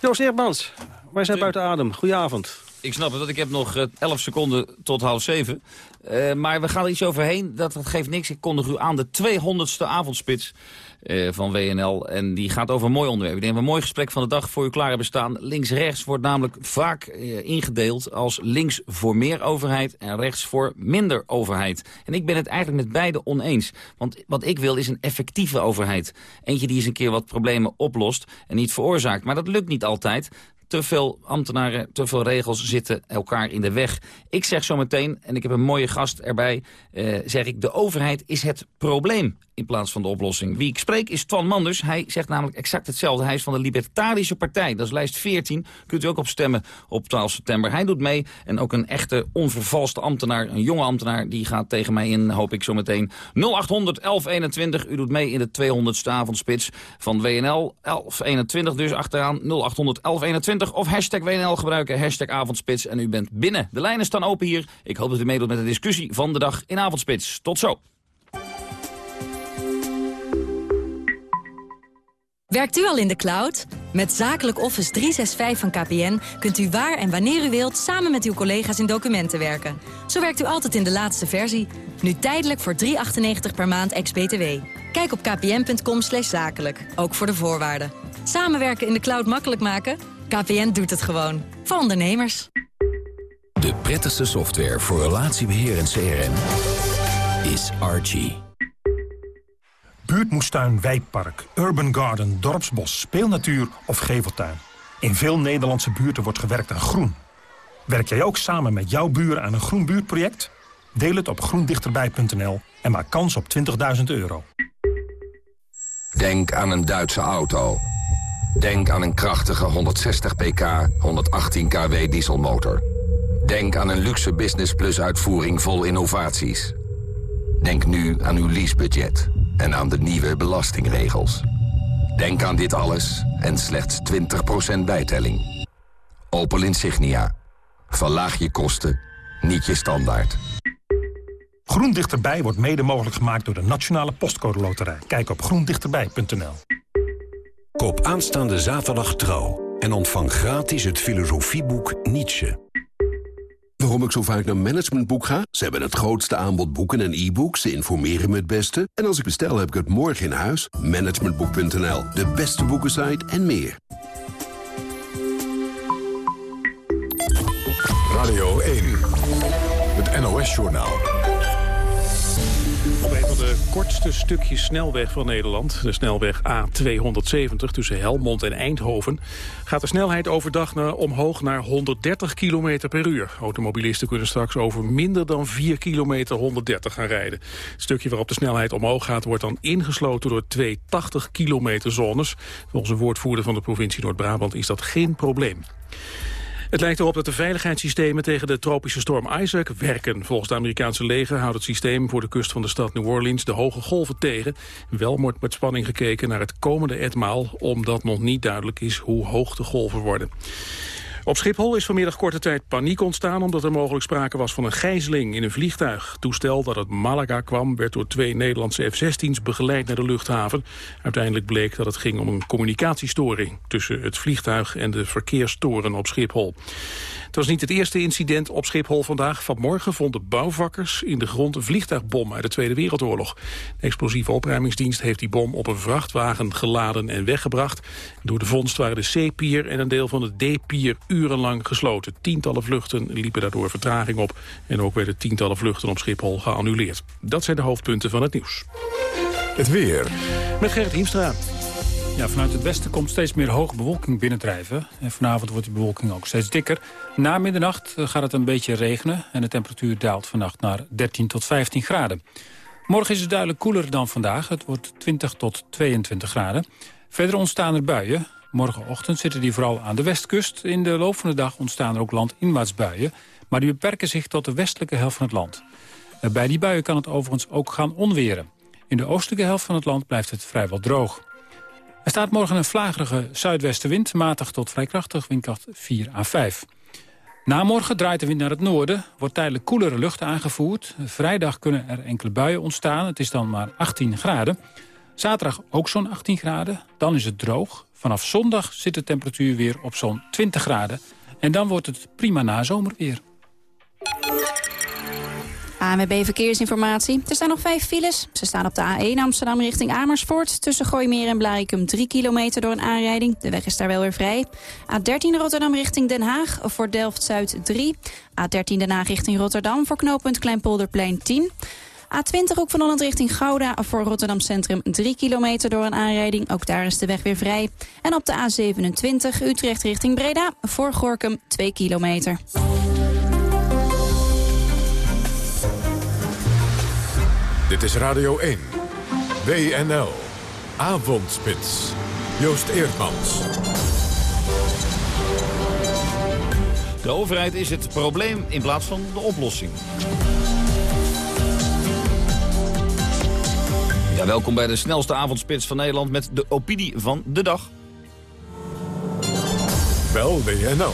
Joost Eerdmans, wij zijn buiten adem. Goedenavond. Ik snap het, ik heb nog 11 seconden tot half zeven. Uh, maar we gaan er iets overheen, dat, dat geeft niks. Ik kondig u aan de 200ste avondspits uh, van WNL. En die gaat over een mooi onderwerp. Ik denk een mooi gesprek van de dag voor u klaar hebben staan. Links-rechts wordt namelijk vaak ingedeeld als links voor meer overheid... en rechts voor minder overheid. En ik ben het eigenlijk met beide oneens. Want wat ik wil is een effectieve overheid. Eentje die eens een keer wat problemen oplost en niet veroorzaakt. Maar dat lukt niet altijd te veel ambtenaren, te veel regels zitten elkaar in de weg. Ik zeg zo meteen, en ik heb een mooie gast erbij, uh, zeg ik... de overheid is het probleem in plaats van de oplossing. Wie ik spreek is Twan Manders. Hij zegt namelijk exact hetzelfde. Hij is van de Libertarische Partij. Dat is lijst 14. Kunt u ook op stemmen op 12 september. Hij doet mee. En ook een echte onvervalste ambtenaar, een jonge ambtenaar... die gaat tegen mij in, hoop ik zo meteen. 0800 1121. U doet mee in de 200ste avondspits van WNL. 1121 dus achteraan. 0800 1121. Of hashtag WNL gebruiken. Hashtag avondspits. En u bent binnen. De lijnen staan open hier. Ik hoop dat u meedoet met de discussie van de dag in avondspits. Tot zo. Werkt u al in de cloud? Met Zakelijk Office 365 van KPN kunt u waar en wanneer u wilt... samen met uw collega's in documenten werken. Zo werkt u altijd in de laatste versie. Nu tijdelijk voor 3,98 per maand ex-BTW. Kijk op kpn.com zakelijk, ook voor de voorwaarden. Samenwerken in de cloud makkelijk maken? KPN doet het gewoon. Voor ondernemers. De prettigste software voor relatiebeheer en CRM is Archie. Buurtmoestuin, wijkpark, urban garden, dorpsbos, speelnatuur of geveltuin. In veel Nederlandse buurten wordt gewerkt aan groen. Werk jij ook samen met jouw buren aan een groen buurtproject? Deel het op groendichterbij.nl en maak kans op 20.000 euro. Denk aan een Duitse auto. Denk aan een krachtige 160 pk, 118 kW dieselmotor. Denk aan een luxe Business Plus uitvoering vol innovaties. Denk nu aan uw leasebudget en aan de nieuwe belastingregels. Denk aan dit alles en slechts 20% bijtelling. Opel Insignia. Verlaag je kosten, niet je standaard. Groen Dichterbij wordt mede mogelijk gemaakt door de Nationale Postcode Loterij. Kijk op groendichterbij.nl. Koop aanstaande zaterdag trouw en ontvang gratis het filosofieboek Nietzsche. Waarom ik zo vaak naar Managementboek ga? Ze hebben het grootste aanbod boeken en e-books. Ze informeren me het beste. En als ik bestel, heb ik het morgen in huis. Managementboek.nl, de beste boekensite en meer. Radio 1, het NOS-journaal. Op een van de kortste stukjes snelweg van Nederland, de snelweg A270 tussen Helmond en Eindhoven, gaat de snelheid overdag naar, omhoog naar 130 km per uur. Automobilisten kunnen straks over minder dan 4 kilometer 130 gaan rijden. Het stukje waarop de snelheid omhoog gaat wordt dan ingesloten door twee 80 kilometer zones. Volgens een woordvoerder van de provincie Noord-Brabant is dat geen probleem. Het lijkt erop dat de veiligheidssystemen tegen de tropische storm Isaac werken. Volgens het Amerikaanse leger houdt het systeem voor de kust van de stad New Orleans de hoge golven tegen. Wel wordt met spanning gekeken naar het komende etmaal, omdat nog niet duidelijk is hoe hoog de golven worden. Op Schiphol is vanmiddag korte tijd paniek ontstaan... omdat er mogelijk sprake was van een gijzeling in een vliegtuig. Toestel dat uit Malaga kwam werd door twee Nederlandse F-16's begeleid naar de luchthaven. Uiteindelijk bleek dat het ging om een communicatiestoring... tussen het vliegtuig en de verkeerstoren op Schiphol. Het was niet het eerste incident op Schiphol vandaag. Vanmorgen vonden bouwvakkers in de grond een vliegtuigbom uit de Tweede Wereldoorlog. De explosieve opruimingsdienst heeft die bom op een vrachtwagen geladen en weggebracht. Door de vondst waren de C-pier en een deel van de D-pier urenlang gesloten. Tientallen vluchten liepen daardoor vertraging op. En ook werden tientallen vluchten op Schiphol geannuleerd. Dat zijn de hoofdpunten van het nieuws. Het weer. Met Gerrit Hiemstra. Ja, vanuit het westen komt steeds meer hoge bewolking binnendrijven. En vanavond wordt die bewolking ook steeds dikker. Na middernacht eh, gaat het een beetje regenen... en de temperatuur daalt vannacht naar 13 tot 15 graden. Morgen is het duidelijk koeler dan vandaag. Het wordt 20 tot 22 graden. Verder ontstaan er buien. Morgenochtend zitten die vooral aan de westkust. In de loop van de dag ontstaan er ook landinwaarts buien. Maar die beperken zich tot de westelijke helft van het land. Bij die buien kan het overigens ook gaan onweren. In de oostelijke helft van het land blijft het vrijwel droog. Er staat morgen een vlagerige zuidwestenwind, matig tot vrij krachtig, windkracht 4 à 5. Na morgen draait de wind naar het noorden, wordt tijdelijk koelere lucht aangevoerd. Vrijdag kunnen er enkele buien ontstaan, het is dan maar 18 graden. Zaterdag ook zo'n 18 graden, dan is het droog. Vanaf zondag zit de temperatuur weer op zo'n 20 graden. En dan wordt het prima nazomerweer. ANWB Verkeersinformatie. Er staan nog vijf files. Ze staan op de A1 Amsterdam richting Amersfoort. Tussen Gooimeer en Blarikum 3 kilometer door een aanrijding. De weg is daar wel weer vrij. A13 Rotterdam richting Den Haag voor Delft-Zuid 3. A13 Den Haag richting Rotterdam voor knooppunt Kleinpolderplein 10. A20 Hoek van Holland richting Gouda voor Rotterdam Centrum 3 kilometer door een aanrijding. Ook daar is de weg weer vrij. En op de A27 Utrecht richting Breda voor Gorkum 2 kilometer. Dit is Radio 1. WNL. Avondspits. Joost Eerdmans. De overheid is het probleem in plaats van de oplossing. Ja, welkom bij de snelste avondspits van Nederland met de opinie van de dag. Bel WNL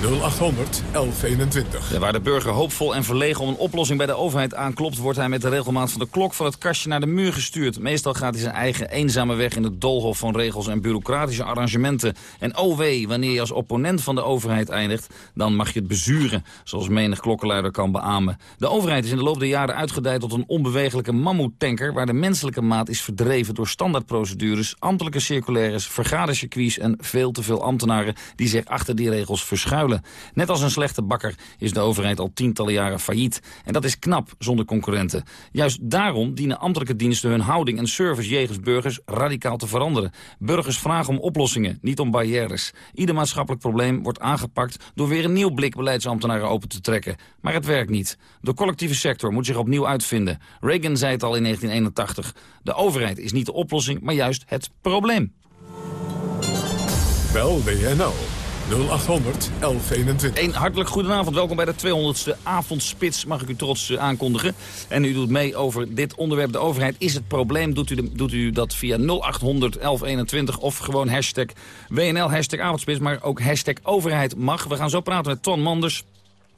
0800 1121. Ja, waar de burger hoopvol en verlegen om een oplossing bij de overheid aanklopt... wordt hij met de regelmaat van de klok van het kastje naar de muur gestuurd. Meestal gaat hij zijn eigen eenzame weg in het doolhof van regels en bureaucratische arrangementen. En oh wanneer je als opponent van de overheid eindigt... dan mag je het bezuren, zoals menig klokkenluider kan beamen. De overheid is in de loop der jaren uitgedijd tot een onbewegelijke mammoetanker... waar de menselijke maat is verdreven door standaardprocedures... ambtelijke circulaires, vergadercircuits en veel te veel ambtenaren... die zich achter die regels verschuilen. Net als een slechte bakker is de overheid al tientallen jaren failliet. En dat is knap, zonder concurrenten. Juist daarom dienen ambtelijke diensten hun houding en service jegens burgers radicaal te veranderen. Burgers vragen om oplossingen, niet om barrières. Ieder maatschappelijk probleem wordt aangepakt door weer een nieuw blik beleidsambtenaren open te trekken. Maar het werkt niet. De collectieve sector moet zich opnieuw uitvinden. Reagan zei het al in 1981. De overheid is niet de oplossing, maar juist het probleem. Bel WNL 0800 1121. Een hartelijk goedenavond. Welkom bij de 200ste avondspits, mag ik u trots eh, aankondigen. En u doet mee over dit onderwerp. De overheid is het probleem. Doet u, de- doet u dat via 0800 1121 of gewoon hashtag WNL, hashtag avondspits, maar ook hashtag overheid mag. We gaan zo praten met Ton Manders.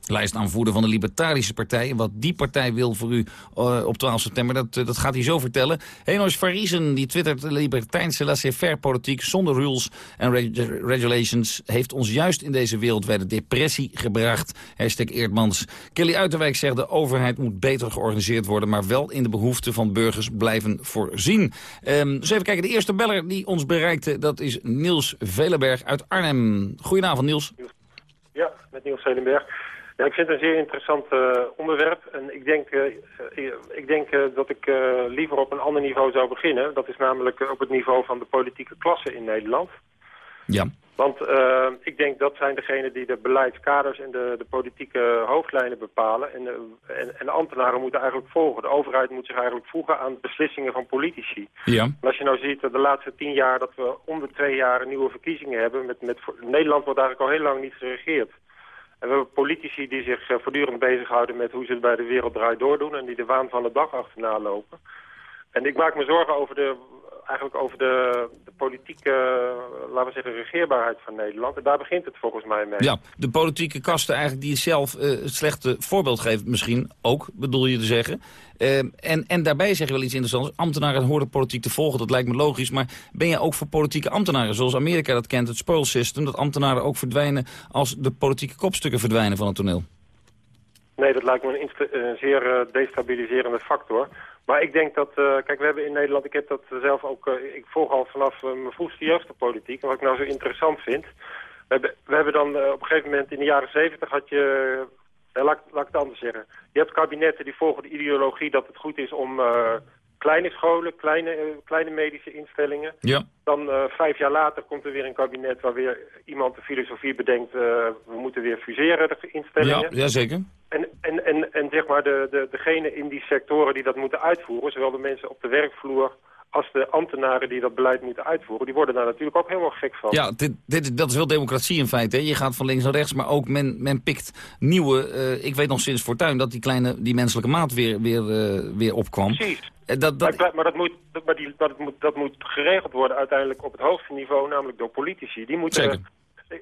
Lijstaanvoerder van de Libertarische Partij. En wat die partij wil voor u eh, op 12 september, dat, eh, dat gaat hij zo vertellen. Henois Farisen, die twittert... de libertijnse laissez-faire politiek zonder rules en reg- regulations... heeft ons juist in deze wereldwijde depressie gebracht. Hashtag Eerdmans. Kelly Uiterwijk zegt de overheid moet beter georganiseerd worden... maar wel in de behoeften van burgers blijven voorzien. Ehm dus even kijken, de eerste beller die ons bereikte... dat is Niels Velenberg uit Arnhem. Goedenavond, Niels. Ja, met Niels Zelenberg. Ja, ik vind het een zeer interessant eh, onderwerp. En ik denk, eh, eh, ik denk dat ik liever op een ander niveau zou beginnen. Dat is namelijk op het niveau van de politieke klasse in Nederland. Ja. Want ik denk dat zijn degenen die de beleidskaders en de, de politieke hoofdlijnen bepalen. En, en, en de ambtenaren moeten eigenlijk volgen. De overheid moet zich eigenlijk voegen aan beslissingen van politici. Ja. En als je nou ziet dat de laatste tien jaar dat we om de twee jaar nieuwe verkiezingen hebben. Met, met, Nederland wordt eigenlijk al heel lang niet geregeerd. En we hebben politici die zich eh, voortdurend bezighouden met hoe ze het bij de wereld draait doordoen. En die de waan van de dag achterna lopen. En ik maak me zorgen over de, eigenlijk over de, de politieke, laten we zeggen, regeerbaarheid van Nederland. En daar begint het volgens mij mee. Ja, de politieke kasten eigenlijk die zelf eh, het slechte voorbeeld geeft misschien ook, bedoel je te zeggen. Eh, en, en daarbij zeg je wel iets interessants. Ambtenaren horen politiek te volgen, dat lijkt me logisch. Maar ben je ook voor politieke ambtenaren, zoals Amerika dat kent, het spoil system... dat ambtenaren ook verdwijnen als de politieke kopstukken verdwijnen van het toneel? Nee, dat lijkt me een, een zeer eh, destabiliserende factor. Maar ik denk dat, eh, kijk, we hebben in Nederland, ik heb dat zelf ook, eh, ik volg al vanaf eh, mijn vroegste jeugd de politiek. En wat ik nou zo interessant vind, we hebben, we hebben dan eh, op een gegeven moment in de jaren zeventig had je, eh, laat, ik- laat ik het anders zeggen. Je hebt kabinetten die volgen de ideologie dat het goed is om eh, kleine scholen, kleine, eh, kleine medische instellingen. Ja. Dan eh, vijf jaar later komt er weer een kabinet waar weer iemand de filosofie bedenkt... eh, we moeten weer fuseren, de instellingen. Ja, ja, zeker. En, en, en, en zeg maar de, de, degene in die sectoren die dat moeten uitvoeren... zowel de mensen op de werkvloer als de ambtenaren die dat beleid moeten uitvoeren... die worden daar natuurlijk ook helemaal gek van. Ja, dit, dit, dat is wel democratie in feite. Hè. Je gaat van links naar rechts, maar ook men, men pikt nieuwe... eh, ik weet nog sinds Fortuyn dat die kleine, die menselijke maat weer, weer, eh, weer opkwam. Precies. Eh, Dat, dat, Maar, maar, dat, moet, maar die, dat, moet, dat moet geregeld worden uiteindelijk op het hoogste niveau, namelijk door politici. Die moeten, Zeker.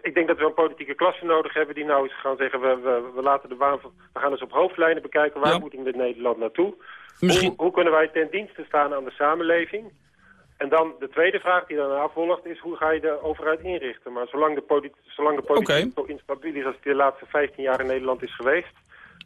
Ik- denk dat we een politieke klasse nodig hebben die nou eens gaan zeggen... we, we, we, laten de van, we gaan eens op hoofdlijnen bekijken waar moeten we met Nederland naartoe. Hoe, hoe kunnen wij ten dienste staan aan de samenleving? En dan de tweede vraag die daarna volgt is hoe ga je de overheid inrichten? Maar zolang de, politi zolang de politiek zo instabiel is als het de laatste 15 jaar in Nederland is geweest...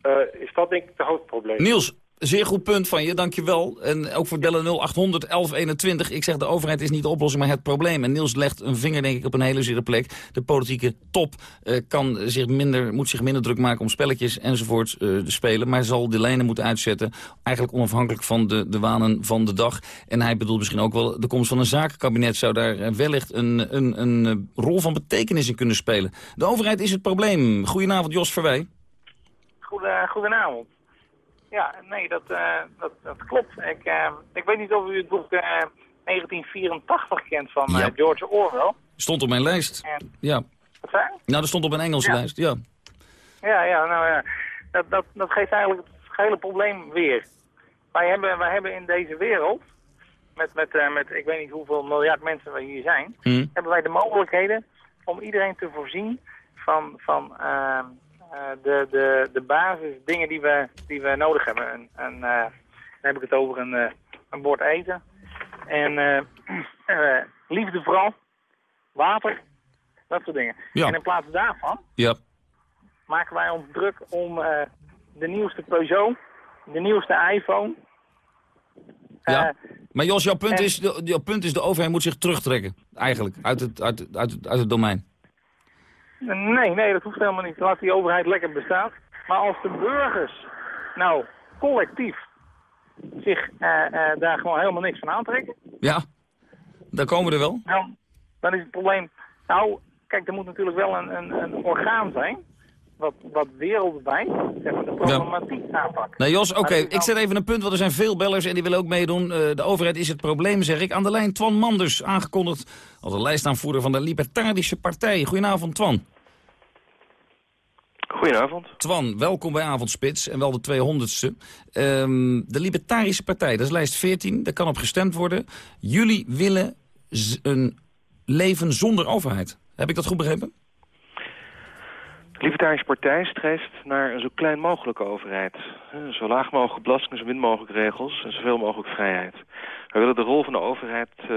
eh, is dat denk ik het hoofdprobleem. Niels, zeer goed punt van je, dankjewel. En ook voor bellen 0800 1121. Ik zeg, de overheid is niet de oplossing, maar het probleem. En Niels legt een vinger, denk ik, op een hele zere plek. De politieke top eh, kan zich minder, moet zich minder druk maken om spelletjes enzovoort eh, te spelen. Maar zal de lijnen moeten uitzetten. Eigenlijk onafhankelijk van de, de wanen van de dag. En hij bedoelt misschien ook wel, de komst van een zakenkabinet zou daar eh, wellicht een, een, een rol van betekenis in kunnen spelen. De overheid is het probleem. Goedenavond, Jos Verwij. Goede, goedenavond. Ja, nee, dat, eh, dat, dat klopt. Ik, eh, ik weet niet of u het boek eh, 1984 kent van eh, Ja. George Orwell. Stond op mijn lijst. En- Ja. Wat zei? Nou, dat stond op een Engelse Ja. lijst, ja. Ja, ja, nou ja. Dat, dat, dat geeft eigenlijk het hele probleem weer. Wij hebben, wij hebben in deze wereld, met, met, eh, met ik weet niet hoeveel miljard mensen we hier zijn, Hm. hebben wij de mogelijkheden om iedereen te voorzien van, van eh, de, de, de basisdingen die we, die we nodig hebben. En, en eh, dan heb ik het over een, eh, een bord eten. En eh, eh, liefde vooral, water, dat soort dingen. Ja. En in plaats daarvan Ja. maken wij ons druk om eh, de nieuwste Peugeot, de nieuwste iPhone. ja. Eh, maar Jos, jouw punt, en- is, de, jouw punt is de overheid moet zich terugtrekken. Eigenlijk, uit het, uit, uit, uit het domein. Nee, nee, dat hoeft helemaal niet. Laat die overheid lekker bestaan. Maar als de burgers nou collectief zich eh, eh, daar gewoon helemaal niks van aantrekken, Ja, daar komen we er wel. dan, dan is het probleem... Nou, kijk, er moet natuurlijk wel een, een, een orgaan zijn wat, wat wereldwijd zeg maar, de problematiek aanpakt. Nee, Jos, oké, ik zet even een punt, want er zijn veel bellers en die willen ook meedoen. Eh, de overheid is het probleem, zeg ik. Aan de lijn Twan Manders, aangekondigd als de lijstaanvoerder van de Libertarische Partij. Goedenavond, Twan. Goedenavond. Twan, welkom bij Avondspits en wel de 200ste. Ehm, de Libertarische Partij, dat is lijst 14, daar kan op gestemd worden. Jullie willen een leven zonder overheid. Heb ik dat goed begrepen? Libertarische Partij streeft naar een zo klein mogelijke overheid. Eh, Zo laag mogelijk belasting, zo min mogelijk regels en zoveel mogelijk vrijheid. We willen de rol van de overheid eh,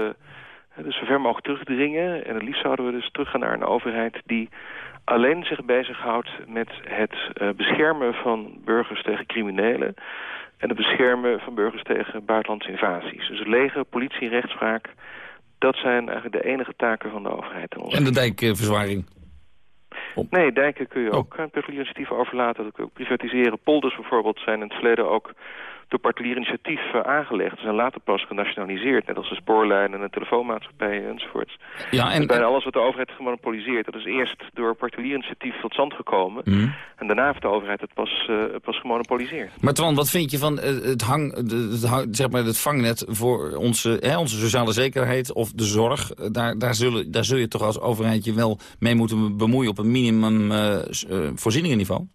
dus zo ver mogelijk terugdringen. En het liefst zouden we dus teruggaan naar een overheid die alleen zich bezighoudt met het eh, beschermen van burgers tegen criminelen. En het beschermen van burgers tegen buitenlandse invasies. Dus leger, politie rechtspraak, dat zijn eigenlijk de enige taken van de overheid. En de dijkverzwaring. Nee, dijken kun je ook aan initiatief overlaten. Dat kun je ook privatiseren. Polders bijvoorbeeld zijn in het verleden ook door particulier initiatief aangelegd. Ze zijn later pas genationaliseerd. Net als de spoorlijnen en de telefoonmaatschappijen enzovoorts. Ja, en- Dus bijna alles wat de overheid gemonopoliseert. Dat is eerst door particulier initiatief tot stand gekomen. Mhm. En daarna heeft de overheid het pas, eh, pas gemonopoliseerd. Maar Twan, wat vind je van eh, het, hang, het, hang- zeg maar het vangnet voor onze, hè, onze sociale zekerheid of de zorg? Eh, Daar, daar, zullen, daar zul je toch als overheid je wel mee moeten bemoeien op een minimum eh, voorzieningenniveau?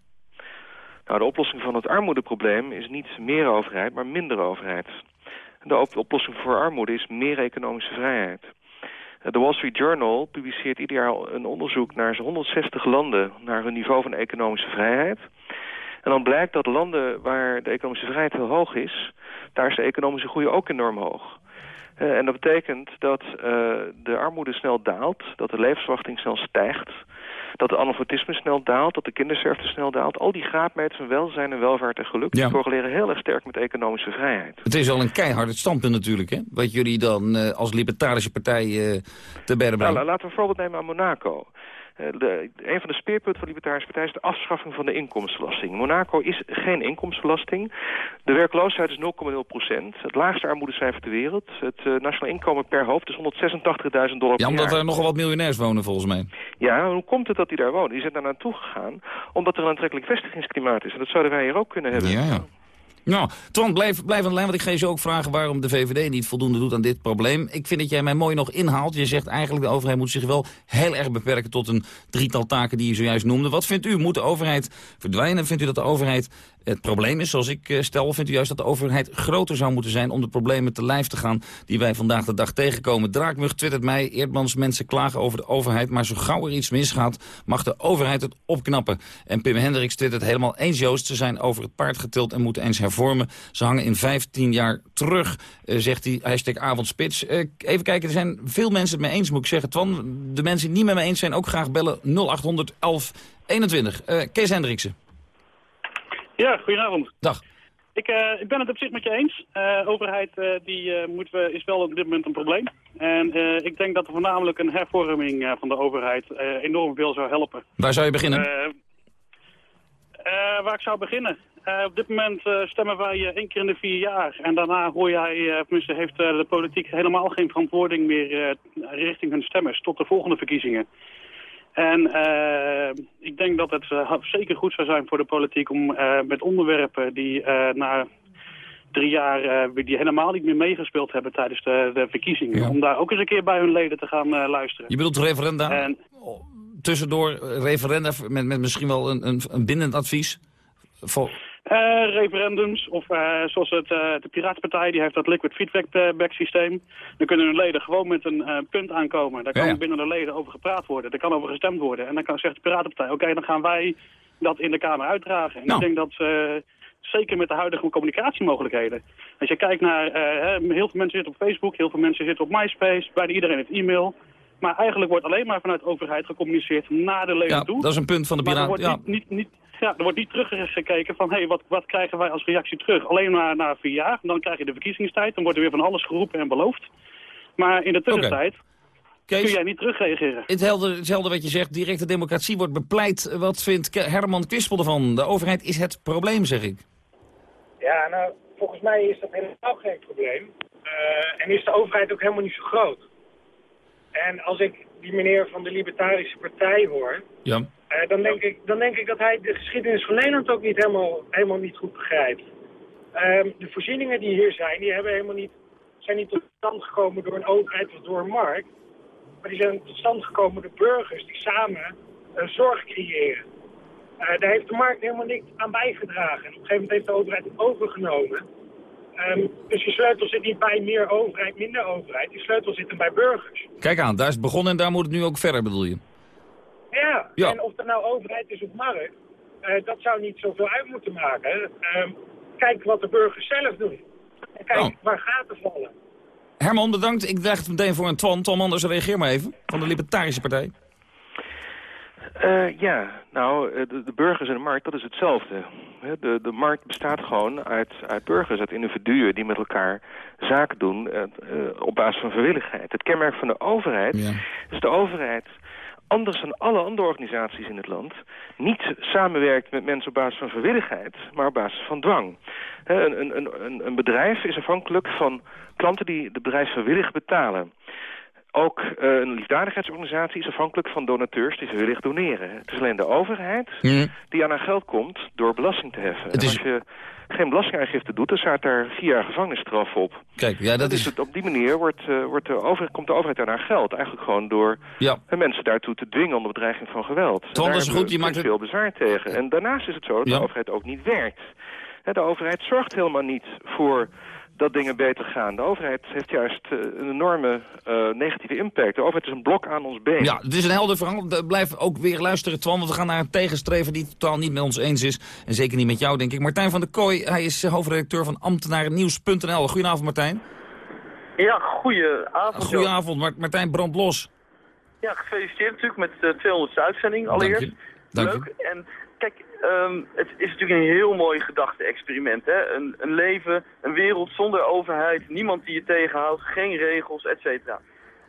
Nou, de oplossing van het armoedeprobleem is niet meer overheid, maar minder overheid. De op- oplossing voor armoede is meer economische vrijheid. De Wall Street Journal publiceert ieder jaar een onderzoek naar zo'n 160 landen... naar hun niveau van economische vrijheid. En dan blijkt dat landen waar de economische vrijheid heel hoog is... daar is de economische groei ook enorm hoog. Eh, en dat betekent dat eh, de armoede snel daalt, dat de levensverwachting snel stijgt... dat de analfabetisme snel daalt, dat de kindersterfte snel daalt. Al die graadmeters van welzijn en welvaart en geluk... Ja. die correleren heel erg sterk met economische vrijheid. Het is al een keihard standpunt natuurlijk, hè? Wat jullie dan eh, als libertarische partij eh te berden Nou, brengen. la- laten we een voorbeeld nemen aan Monaco. Eh, de, een van de speerpunten van de Libertarische Partij is de afschaffing van de inkomstenbelasting. Monaco is geen inkomstenbelasting. De werkloosheid is 0,0 procent. Het laagste armoedecijfer ter wereld. Het uh, nationaal inkomen per hoofd is 186.000 dollar Ja, per omdat jaar. er nogal wat miljonairs wonen volgens mij. Ja, hoe komt het dat die daar wonen? Die zijn daar naartoe gegaan omdat er een aantrekkelijk vestigingsklimaat is. En dat zouden wij hier ook kunnen hebben. Ja, ja. Nou, Twan, blijf, blijf aan de lijn, want ik ga je zo ook vragen waarom de VVD niet voldoende doet aan dit probleem. Ik vind dat jij mij mooi nog inhaalt. Je zegt eigenlijk de overheid moet zich wel heel erg beperken tot een drietal taken die je zojuist noemde. Wat vindt u? Moet de overheid verdwijnen? Vindt u dat de overheid het probleem is, zoals ik eh, stel? Vindt u juist dat de overheid groter zou moeten zijn om de problemen te lijf te gaan die wij vandaag de dag tegenkomen? Draakmug twittert mij, Eerdmans mensen klagen over de overheid, maar zo gauw er iets misgaat, mag de overheid het opknappen. En Pim Hendricks twittert helemaal eens Joost, ze zijn over het paard getild en moeten eens hervormen. Ze hangen in 15 jaar terug, eh, zegt hij, hashtag avondspits. Eh, even kijken, er zijn veel mensen het mee eens, moet ik zeggen. Twan, de mensen die niet met me eens zijn, ook graag bellen 0800 1121. Eh, Kees Hendriksen. Ja, goedenavond. Dag. Ik, eh, ik ben het op zich met je eens. Uh, overheid uh, die, moeten we, is wel op dit moment een probleem. En ik denk dat er voornamelijk een hervorming van de overheid enorm veel zou helpen. Waar zou je beginnen? waar ik zou beginnen? op dit moment stemmen wij één keer in de vier jaar. En daarna hoor jij, tenminste heeft de politiek helemaal geen verantwoording meer richting hun stemmers tot de volgende verkiezingen. En uh, ik denk dat het uh, zeker goed zou zijn voor de politiek om uh, met onderwerpen die na drie jaar die helemaal niet meer meegespeeld hebben tijdens de, de verkiezingen, Ja. om daar ook eens een keer bij hun leden te gaan luisteren. Je bedoelt referenda? En, Tussendoor referenda met, met misschien wel een, een, een bindend advies? Voor... Uh, referendums, of uh, zoals het, uh, de Piratenpartij, die heeft dat liquid feedback systeem. Dan kunnen hun leden gewoon met een punt aankomen. Daar kan Ja, binnen de leden over gepraat worden. Daar kan over gestemd worden. En dan kan, zegt de Piratenpartij, oké, dan gaan wij dat in de Kamer uitdragen. En Nou. ik denk dat zeker met de huidige communicatiemogelijkheden. Als je kijkt naar, heel veel mensen zitten op Facebook, heel veel mensen zitten op MySpace, bijna iedereen heeft e-mail. Maar eigenlijk wordt alleen maar vanuit de overheid gecommuniceerd naar de leden Ja, toe. dat is een punt van de Maar Piraten. wordt Ja. niet, niet, niet, ja, er wordt niet teruggekeken van, hé, hey, wat, wat krijgen wij als reactie terug? Alleen maar na vier jaar, dan krijg je de verkiezingstijd, dan wordt er weer van alles geroepen en beloofd. Maar in de tussentijd Kees? kun jij niet terugreageren. Hetzelfde, hetzelfde wat je zegt, directe democratie wordt bepleit. Wat vindt Herman Kwispel ervan? De overheid is het probleem, zeg ik. Ja, nou, volgens mij is dat helemaal geen probleem. Eh, en is de overheid ook helemaal niet zo groot. En als ik die meneer van de Libertarische Partij hoor, Ja. Eh, dan, denk ik, dan denk ik dat hij de geschiedenis van Nederland ook niet helemaal, helemaal niet goed begrijpt. Ehm, de voorzieningen die hier zijn, die hebben helemaal niet, zijn niet tot stand gekomen door een overheid of door een markt. Maar die zijn tot stand gekomen door burgers die samen eh, zorg creëren. Eh, daar heeft de markt helemaal niks aan bijgedragen. En op een gegeven moment heeft de overheid het overgenomen. Ehm, dus je sleutel zit niet bij meer overheid, minder overheid. Die sleutel zit hem bij burgers. Kijk aan, daar is het begonnen en daar moet het nu ook verder, bedoel je? Ja, Ja. en of dat nou overheid is of markt, eh, dat zou niet zoveel uit moeten maken. Ehm, kijk wat de burgers zelf doen. En kijk Oh. waar gaten vallen. Herman, bedankt. Ik dacht meteen voor een Twan. Twan Anders, reageer maar even. Van de Libertarische Partij. Eh, ja, nou, eh, de, de burgers en de markt, dat is hetzelfde. Hè, De, de markt bestaat gewoon uit, uit burgers, uit individuen die met elkaar zaken doen op basis van vrijwilligheid. Het kenmerk van de overheid is de overheid, anders dan alle andere organisaties in het land, niet samenwerkt met mensen op basis van vrijwilligheid, maar op basis van dwang. Een, een, een- bedrijf is afhankelijk van klanten die de bedrijf vrijwillig betalen. Ook eh, een liefdadigheidsorganisatie is afhankelijk van donateurs die vrijwillig doneren. Het is alleen de overheid die aan haar geld komt door belasting te heffen. En als je geen belastingaangifte doet, dan staat daar vier jaar gevangenisstraf op. Kijk, ja, dat dus is... het, op die manier wordt, eh, wordt de overheid, komt de overheid aan haar geld. Eigenlijk gewoon door Ja. mensen daartoe te dwingen onder bedreiging van geweld. Twan, daar dat is goed, je maakt veel bezwaar tegen. En daarnaast is het zo dat Ja. de overheid ook niet werkt. De overheid zorgt helemaal niet voor dat dingen beter gaan. De overheid heeft juist eh, een enorme eh, negatieve impact. De overheid is een blok aan ons been. Ja, het is een helder verhaal. Blijf ook weer luisteren, Twan, want we gaan naar een tegenstrever die totaal niet met ons eens is. En zeker niet met jou, denk ik. Martijn van der Kooi, hij is eh, hoofdredacteur van ambtenarennieuws.nl. Goedenavond, Martijn. Ja, goedenavond. Goedenavond, Mar- Martijn Brandlos. Ja, gefeliciteerd natuurlijk met de 200ste uitzending allereerst. Dank je. Dank je. Leuk. En kijk, ehm, het is natuurlijk een heel mooi gedachte-experiment. Een, een leven, een wereld zonder overheid, niemand die je tegenhoudt, geen regels, et cetera.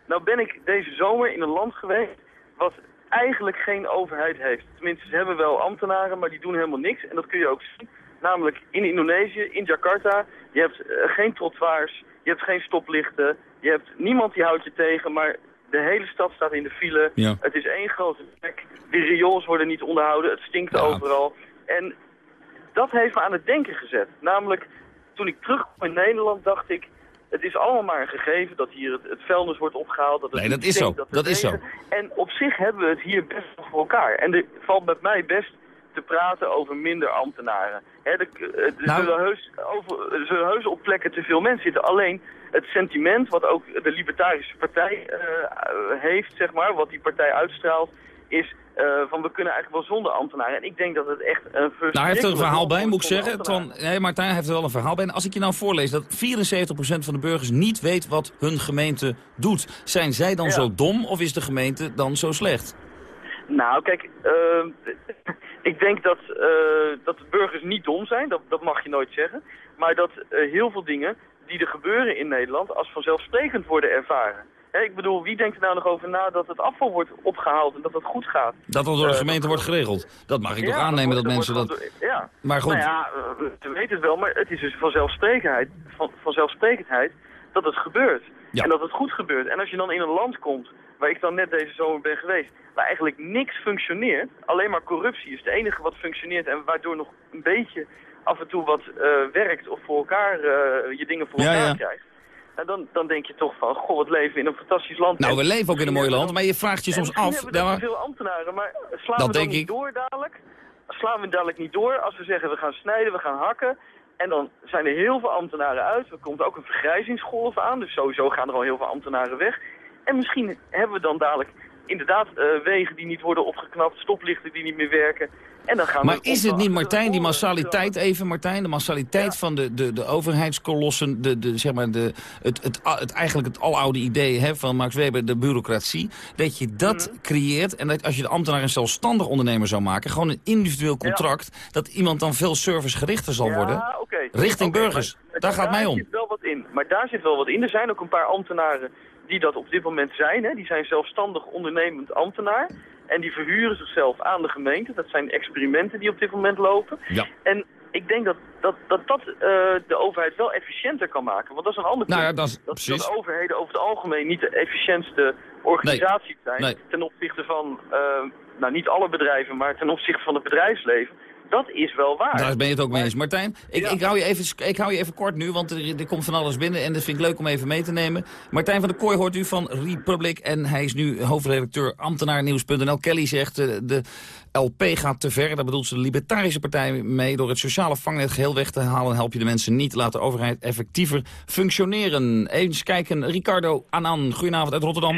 Nou ben ik deze zomer in een land geweest wat eigenlijk geen overheid heeft. Tenminste, ze hebben wel ambtenaren, maar die doen helemaal niks. En dat kun je ook zien. Namelijk in Indonesië, in Jakarta. Je hebt eh, geen trottoirs, je hebt geen stoplichten. Je hebt niemand die houdt je tegen, maar de hele stad staat in de file. Ja. Het is één grote plek. De riols worden niet onderhouden. Het stinkt overal. En dat heeft me aan het denken gezet. Namelijk, toen ik terugkwam in Nederland dacht ik... Het is allemaal maar een gegeven dat hier het, het vuilnis wordt opgehaald. Dat het Nee, dat is stinkt, zo. Dat is zo. En op zich hebben we het hier best wel voor elkaar. En er valt met mij best te praten over minder ambtenaren. Hè, er, er Nou- zullen heus, over, er zullen heus op plekken te veel mensen zitten. Alleen het sentiment wat ook de Libertarische Partij eh, heeft, zeg maar, wat die partij uitstraalt, is eh, van we kunnen eigenlijk wel zonder ambtenaren. En ik denk dat het echt een Nou, hij heeft er een verhaal bij, moet ik zeggen. ambtenaren. Twan, nee, Martijn heeft er wel een verhaal bij. En als ik je nou voorlees dat 74% van de burgers niet weet wat hun gemeente doet. Zijn zij dan Ja. zo dom of is de gemeente dan zo slecht? Nou, kijk, eh, ik denk dat, dat de burgers niet dom zijn, dat, dat mag je nooit zeggen. Maar dat heel veel dingen die er gebeuren in Nederland als vanzelfsprekend worden ervaren. Hè, ik bedoel, wie denkt er nou nog over na dat het afval wordt opgehaald en dat het goed gaat? Dat dat door de Eh, gemeente wordt geregeld. Dat mag ik toch Ja, aannemen dat, mensen dat... door- Ja. Maar goed. Nou ja, eh, ze weten het wel, maar het is dus vanzelfsprekendheid, van, vanzelfsprekendheid dat het gebeurt. En dat het goed gebeurt. En als je dan in een land komt, waar ik dan net deze zomer ben geweest, waar eigenlijk niks functioneert, alleen maar corruptie is het enige wat functioneert en waardoor nog een beetje af en toe wat eh, werkt of voor elkaar eh, je dingen voor Ja, elkaar ja. krijgt. En dan, dan denk je toch van, goh, wat leven in een fantastisch land. Nou, we leven ook in een mooi land, maar je vraagt je soms af... we te veel ambtenaren, maar slaan Dat we dan niet ik. door dadelijk? Slaan we dadelijk niet door als we zeggen we gaan snijden, we gaan hakken. En dan zijn er heel veel ambtenaren uit. Er komt ook een vergrijzingsgolf aan, dus sowieso gaan er al heel veel ambtenaren weg. En misschien hebben we dan dadelijk inderdaad eh, wegen die niet worden opgeknapt, stoplichten die niet meer werken. En dan gaan Maar is het niet, Martijn, die massaliteit even, Martijn, de massaliteit van de, de, de overheidskolossen, de, de, zeg maar de, het, het, het, eigenlijk het aloude idee hè, van Max Weber, de bureaucratie, dat je dat Mhm. creëert en dat als je de ambtenaar een zelfstandig ondernemer zou maken, gewoon een individueel contract, dat iemand dan veel servicegerichter zal worden, richting burgers. maar Daar gaat mij om. zit wel wat in. Maar daar zit wel wat in. Er zijn ook een paar ambtenaren die dat op dit moment zijn. Hè. Die zijn zelfstandig ondernemend ambtenaar. En die verhuren zichzelf aan de gemeente. Dat zijn experimenten die op dit moment lopen. Ja. En ik denk dat dat, dat, dat eh, de overheid wel efficiënter kan maken. Want dat is een ander punt. Nou ja, dat is- dat, precies. dat overheden over het algemeen niet de efficiëntste organisatie zijn. Nee. Ten opzichte van, eh, nou niet alle bedrijven, maar ten opzichte van het bedrijfsleven. Dat is wel waar. Daar ben je het ook mee eens. Martijn, ik, ik, hou je even, ik hou je even kort nu, want er, er komt van alles binnen en dat vind ik leuk om even mee te nemen. Martijn van der Kooi hoort u van Republic en hij is nu hoofdredacteur ambtenaarnieuws.nl. Kelly zegt eh, de LP gaat te ver, daar bedoelt ze de Libertarische Partij mee. Door het sociale vangnet geheel weg te halen help je de mensen niet. Laat de overheid effectiever functioneren. Eens kijken, Ricardo Anan, goedenavond uit Rotterdam.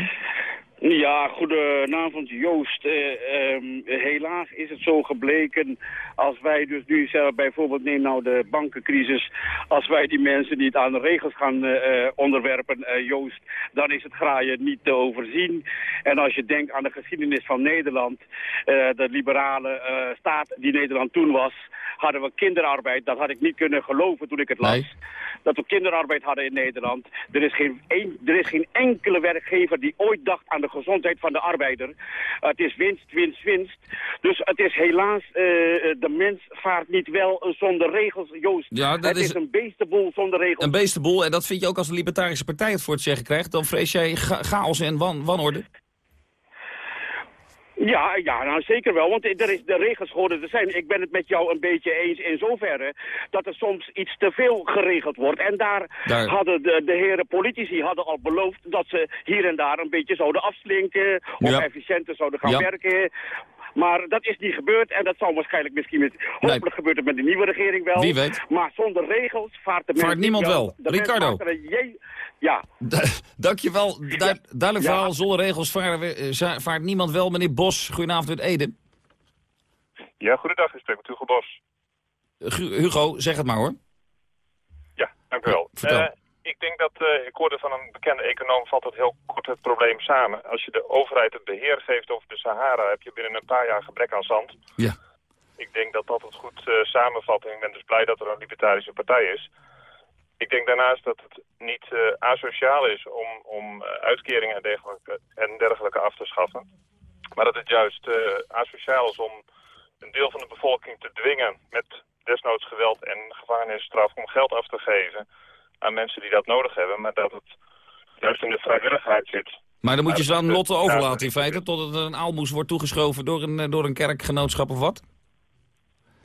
Ja, goedenavond Joost. Ehm, helaas is het zo gebleken, als wij dus nu zelf bijvoorbeeld neem nou de bankencrisis, als wij die mensen niet aan de regels gaan eh, eh, onderwerpen, Joost, dan is het graaien niet te overzien. En als je denkt aan de geschiedenis van Nederland, de liberale staat die Nederland toen was, hadden we kinderarbeid. Dat had ik niet kunnen geloven toen ik het las. Dat we kinderarbeid hadden in Nederland. Er is geen, een, er is geen enkele werkgever die ooit dacht aan de gezondheid van de arbeider. het is winst, winst, winst. Dus het is helaas, eh, de mens vaart niet wel zonder regels, Joost. Ja, dat het is, een beestenboel zonder regels. Een beestenboel, en dat vind je ook als de Libertarische Partij het voor het zeggen krijgt. Dan vrees jij cha- chaos en wan wanorde. Ja, ja, nou zeker wel, want er is de regels horen te zijn. Ik ben het met jou een beetje eens in zoverre dat er soms iets te veel geregeld wordt. En daar, Daar- hadden de, de heren politici hadden al beloofd dat ze hier en daar een beetje zouden afslinken of Ja. efficiënter zouden gaan Ja. werken. Maar dat is niet gebeurd en dat zal waarschijnlijk misschien met, hopelijk gebeurt het met de nieuwe regering wel. Wie weet. Maar zonder regels vaart de mens Vaart niemand wel. Ricardo. ja, Dankjewel. Du duidelijk Ja. verhaal. Zonder regels vaart, we- eh, vaart niemand wel. Meneer Bos, goedenavond uit Ede. Ja, goedendag. Ik spreek met Hugo Bos. Eh, Hu- Hugo, zeg het maar hoor. Ja, dank u wel. vertel. Eh, ik denk dat, eh, ik hoorde van een bekende econoom, valt het heel kort het probleem samen. Als je de overheid het beheer geeft over de Sahara, heb je binnen een paar jaar gebrek aan zand. Ja. Ik denk dat dat het goed eh, samenvat en ik ben dus blij dat er een libertarische partij is. Ik denk daarnaast dat het niet eh, asociaal is om, om uitkeringen en dergelijke, en dergelijke af te schaffen. Maar dat het juist uh, asociaal is om een deel van de bevolking te dwingen met desnoods geweld en gevangenisstraf om geld af te geven aan mensen die dat nodig hebben. Maar dat het juist in de vrijwilligheid zit. Maar dan moet je ze aan lotte overlaten in feite, totdat er een aalmoes wordt toegeschoven door een, door een kerkgenootschap of wat?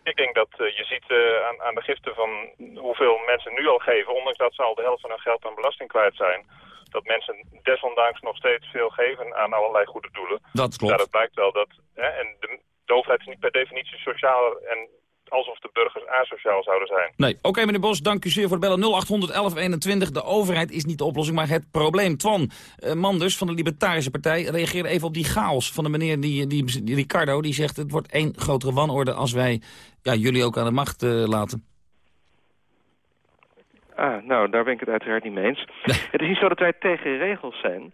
Ik denk dat uh, je ziet uh, aan, aan, de giften van hoeveel mensen nu al geven, ondanks dat ze al de helft van hun geld aan belasting kwijt zijn, dat mensen desondanks nog steeds veel geven aan allerlei goede doelen. Dat klopt. Ja, dat blijkt wel dat, hè, en de, de overheid is niet per definitie sociaal en alsof de burgers asociaal zouden zijn. Nee. Oké, meneer Bos, dank u zeer voor het bellen. 0800 1121. De overheid is niet de oplossing, maar het probleem. Twan uh, Manders van de Libertarische Partij reageerde even op die chaos van de meneer die, die, die Ricardo. Die zegt het wordt één grotere wanorde als wij ja, jullie ook aan de macht uh, laten. Ah, nou, daar ben ik het uiteraard niet mee eens. het is niet zo dat wij tegen regels zijn.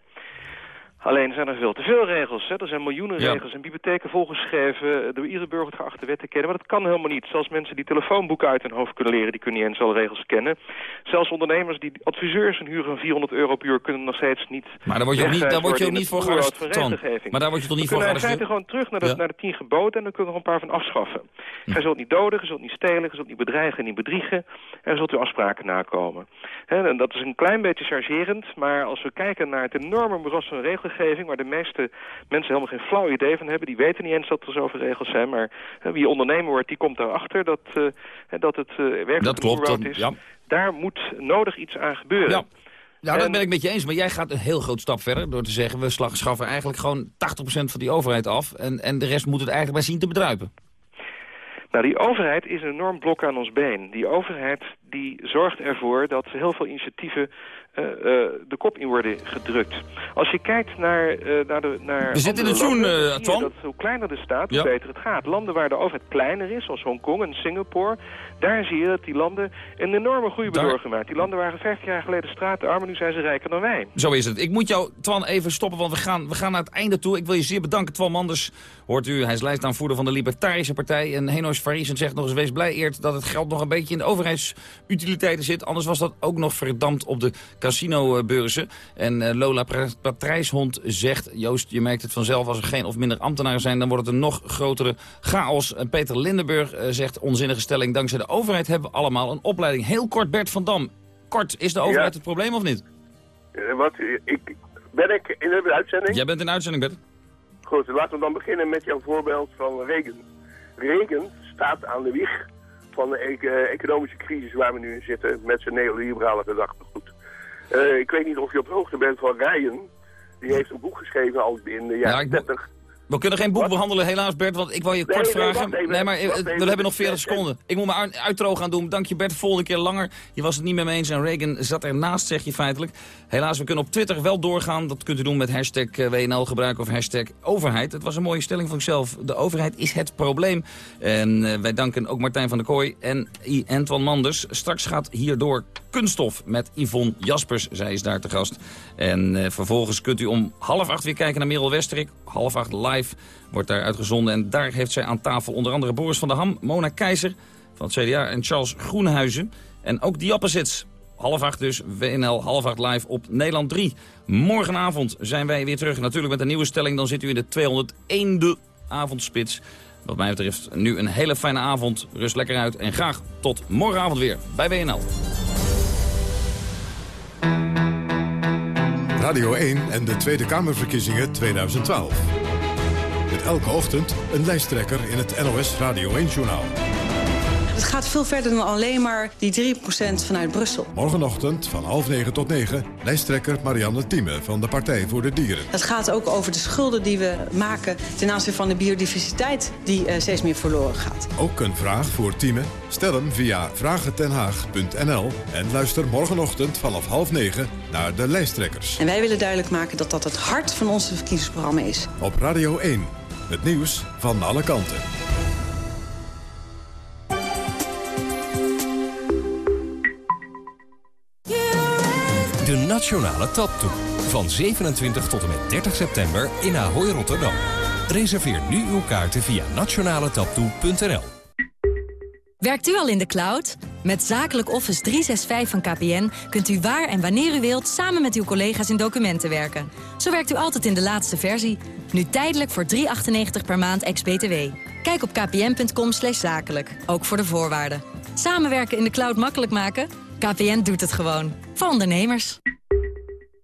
Alleen zijn er veel te veel regels. Hè? Er zijn miljoenen Ja. regels en bibliotheken volgeschreven... door iedere burger geachte wet te kennen. Maar dat kan helemaal niet. Zelfs mensen die telefoonboeken uit hun hoofd kunnen leren... die kunnen niet eens alle regels kennen. Zelfs ondernemers die adviseurs een huur van 400 euro per uur... kunnen nog steeds niet Maar daar word je ook niet, daar word je ook niet voor gearresteerd. Maar daar word je toch niet voor in gearresteerd? feite gewoon terug naar de, Ja. naar de tien geboden... en dan kunnen we er een paar van afschaffen. Gij zult niet doden, gij zult niet stelen, gij zult niet bedreigen en niet bedriegen... en zult uw afspraken nakomen. Hè, en dat is een klein beetje chargerend, maar als we kijken naar het enorme moeras van regelgeving... waar de meeste mensen helemaal geen flauw idee van hebben... die weten niet eens dat er zoveel regels zijn, maar hè, wie ondernemer wordt... die komt daarachter dat, hè, dat het eh, werkelijk Dat klopt, dan- is. ja. Daar moet nodig iets aan gebeuren. Ja. Nou, dat En- ben ik met je eens. Maar jij gaat een heel groot stap verder door te zeggen... we schaffen eigenlijk gewoon 80% van die overheid af... En, en de rest moet het eigenlijk maar zien te bedruipen. Nou, die overheid is een enorm blok aan ons been. Die overheid die zorgt ervoor dat heel veel initiatieven de kop in worden gedrukt. Als je kijkt naar, eh, naar de naar We zitten in het zoen, eh, Twan. dat hoe kleiner de staat, hoe Ja. beter het gaat. Landen waar de overheid kleiner is, zoals Hongkong en Singapore... daar zie je dat die landen een enorme groei hebben Daar- doorgemaakt. Die landen waren 50 jaar geleden straatarm, nu zijn ze rijker dan wij. Zo is het. Ik moet jou, Twan, even stoppen, want we gaan, we gaan naar het einde toe. Ik wil je zeer bedanken, Twan Manders. Hoort u, hij is lijstaanvoerder van de Libertarische Partij. En Henois Farisen zegt nog eens, wees blij eert dat het geld nog een beetje in de overheidsutiliteiten zit. Anders was dat ook nog verdampt op de casinobeurzen. En eh, Lola Patrijshond zegt, Joost, je merkt het vanzelf, als er geen of minder ambtenaren zijn, dan wordt het een nog grotere chaos. En Peter Lindenburg eh, zegt, onzinnige stelling, dankzij de overheid hebben we allemaal een opleiding. Heel kort, Bert van Dam. Kort, is de overheid Ja. het probleem of niet? Eh, wat, eh, ik, ben ik in de uitzending? Jij bent in uitzending, Bert. Goed, laten we dan beginnen met jouw voorbeeld van Reagan. Reagan staat aan de wieg van de eh, economische crisis waar we nu in zitten met zijn neoliberale gedachtegoed. Eh, ik weet niet of je op de hoogte bent van Ryan. Die heeft een boek geschreven al in de Ja, jaren ik 30. We kunnen geen boek behandelen helaas, Bert, want ik wou je Nee, kort nee, vragen. even, nee, maar eh, we even. hebben nog 40 Nee, seconden. Ik moet mijn uitro gaan doen. Dank je Bert, volgende keer langer. Je was het niet met me eens en Reagan zat ernaast, zeg je feitelijk. Helaas, we kunnen op Twitter wel doorgaan. Dat kunt u doen met hashtag eh, WNL gebruiken of hashtag overheid. Het was een mooie stelling van ikzelf. De overheid is het probleem. En eh, wij danken ook Martijn van der Kooi en I- Antoine Manders. Straks gaat hierdoor kunststof met Yvonne Jaspers. Zij is daar te gast. En vervolgens kunt u om half acht weer kijken naar Merel Westerik. Half acht live wordt daar uitgezonden. En daar heeft zij aan tafel onder andere Boris van der Ham, Mona Keizer van het CDA en Charles Groenhuizen. En ook die Opposites. Half acht dus, WNL, half acht live op Nederland 3. Morgenavond zijn wij weer terug. Natuurlijk met een nieuwe stelling. Dan zit u in de 201e avondspits. Wat mij betreft nu een hele fijne avond. Rust lekker uit en graag tot morgenavond weer bij WNL. Radio 1 en de Tweede Kamerverkiezingen 2012. Met elke ochtend een lijsttrekker in het NOS Radio 1-journaal. Het gaat veel verder dan alleen maar die 3% vanuit Brussel. Morgenochtend van half negen tot negen... lijsttrekker Marianne Thieme van de Partij voor de Dieren. Het gaat ook over de schulden die we maken ten aanzien van de biodiversiteit die eh, steeds meer verloren gaat. Ook een vraag voor Thieme? Stel hem via vragentenhaag.nl... en luister morgenochtend vanaf half negen naar de lijsttrekkers. En wij willen duidelijk maken dat dat het hart van ons verkiezingsprogramma is. Op Radio 1, het nieuws van alle kanten. Nationale Taptoe. Van 27 tot en met 30 september in Ahoy Rotterdam. Reserveer nu uw kaarten via nationaletaptoe.nl. Werkt u al in de cloud? Met Zakelijk Office 365 van KPN kunt u waar en wanneer u wilt... samen met uw collega's in documenten werken. Zo werkt u altijd in de laatste versie. Nu tijdelijk voor 3,98 per maand ex-BTW. Kijk op kpn.com zakelijk, ook voor de voorwaarden. Samenwerken in de cloud makkelijk maken? KPN doet het gewoon. Voor ondernemers.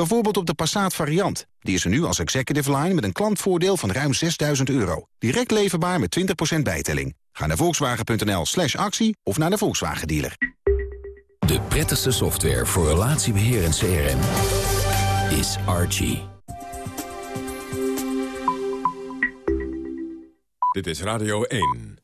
Bijvoorbeeld op de Passat variant. Die is er nu als executive line met een klantvoordeel van ruim 6000 euro. Direct leverbaar met 20% bijtelling. Ga naar volkswagen.nl slash actie of naar de Volkswagen dealer. De prettigste software voor relatiebeheer en CRM is Archie. Dit is Radio 1.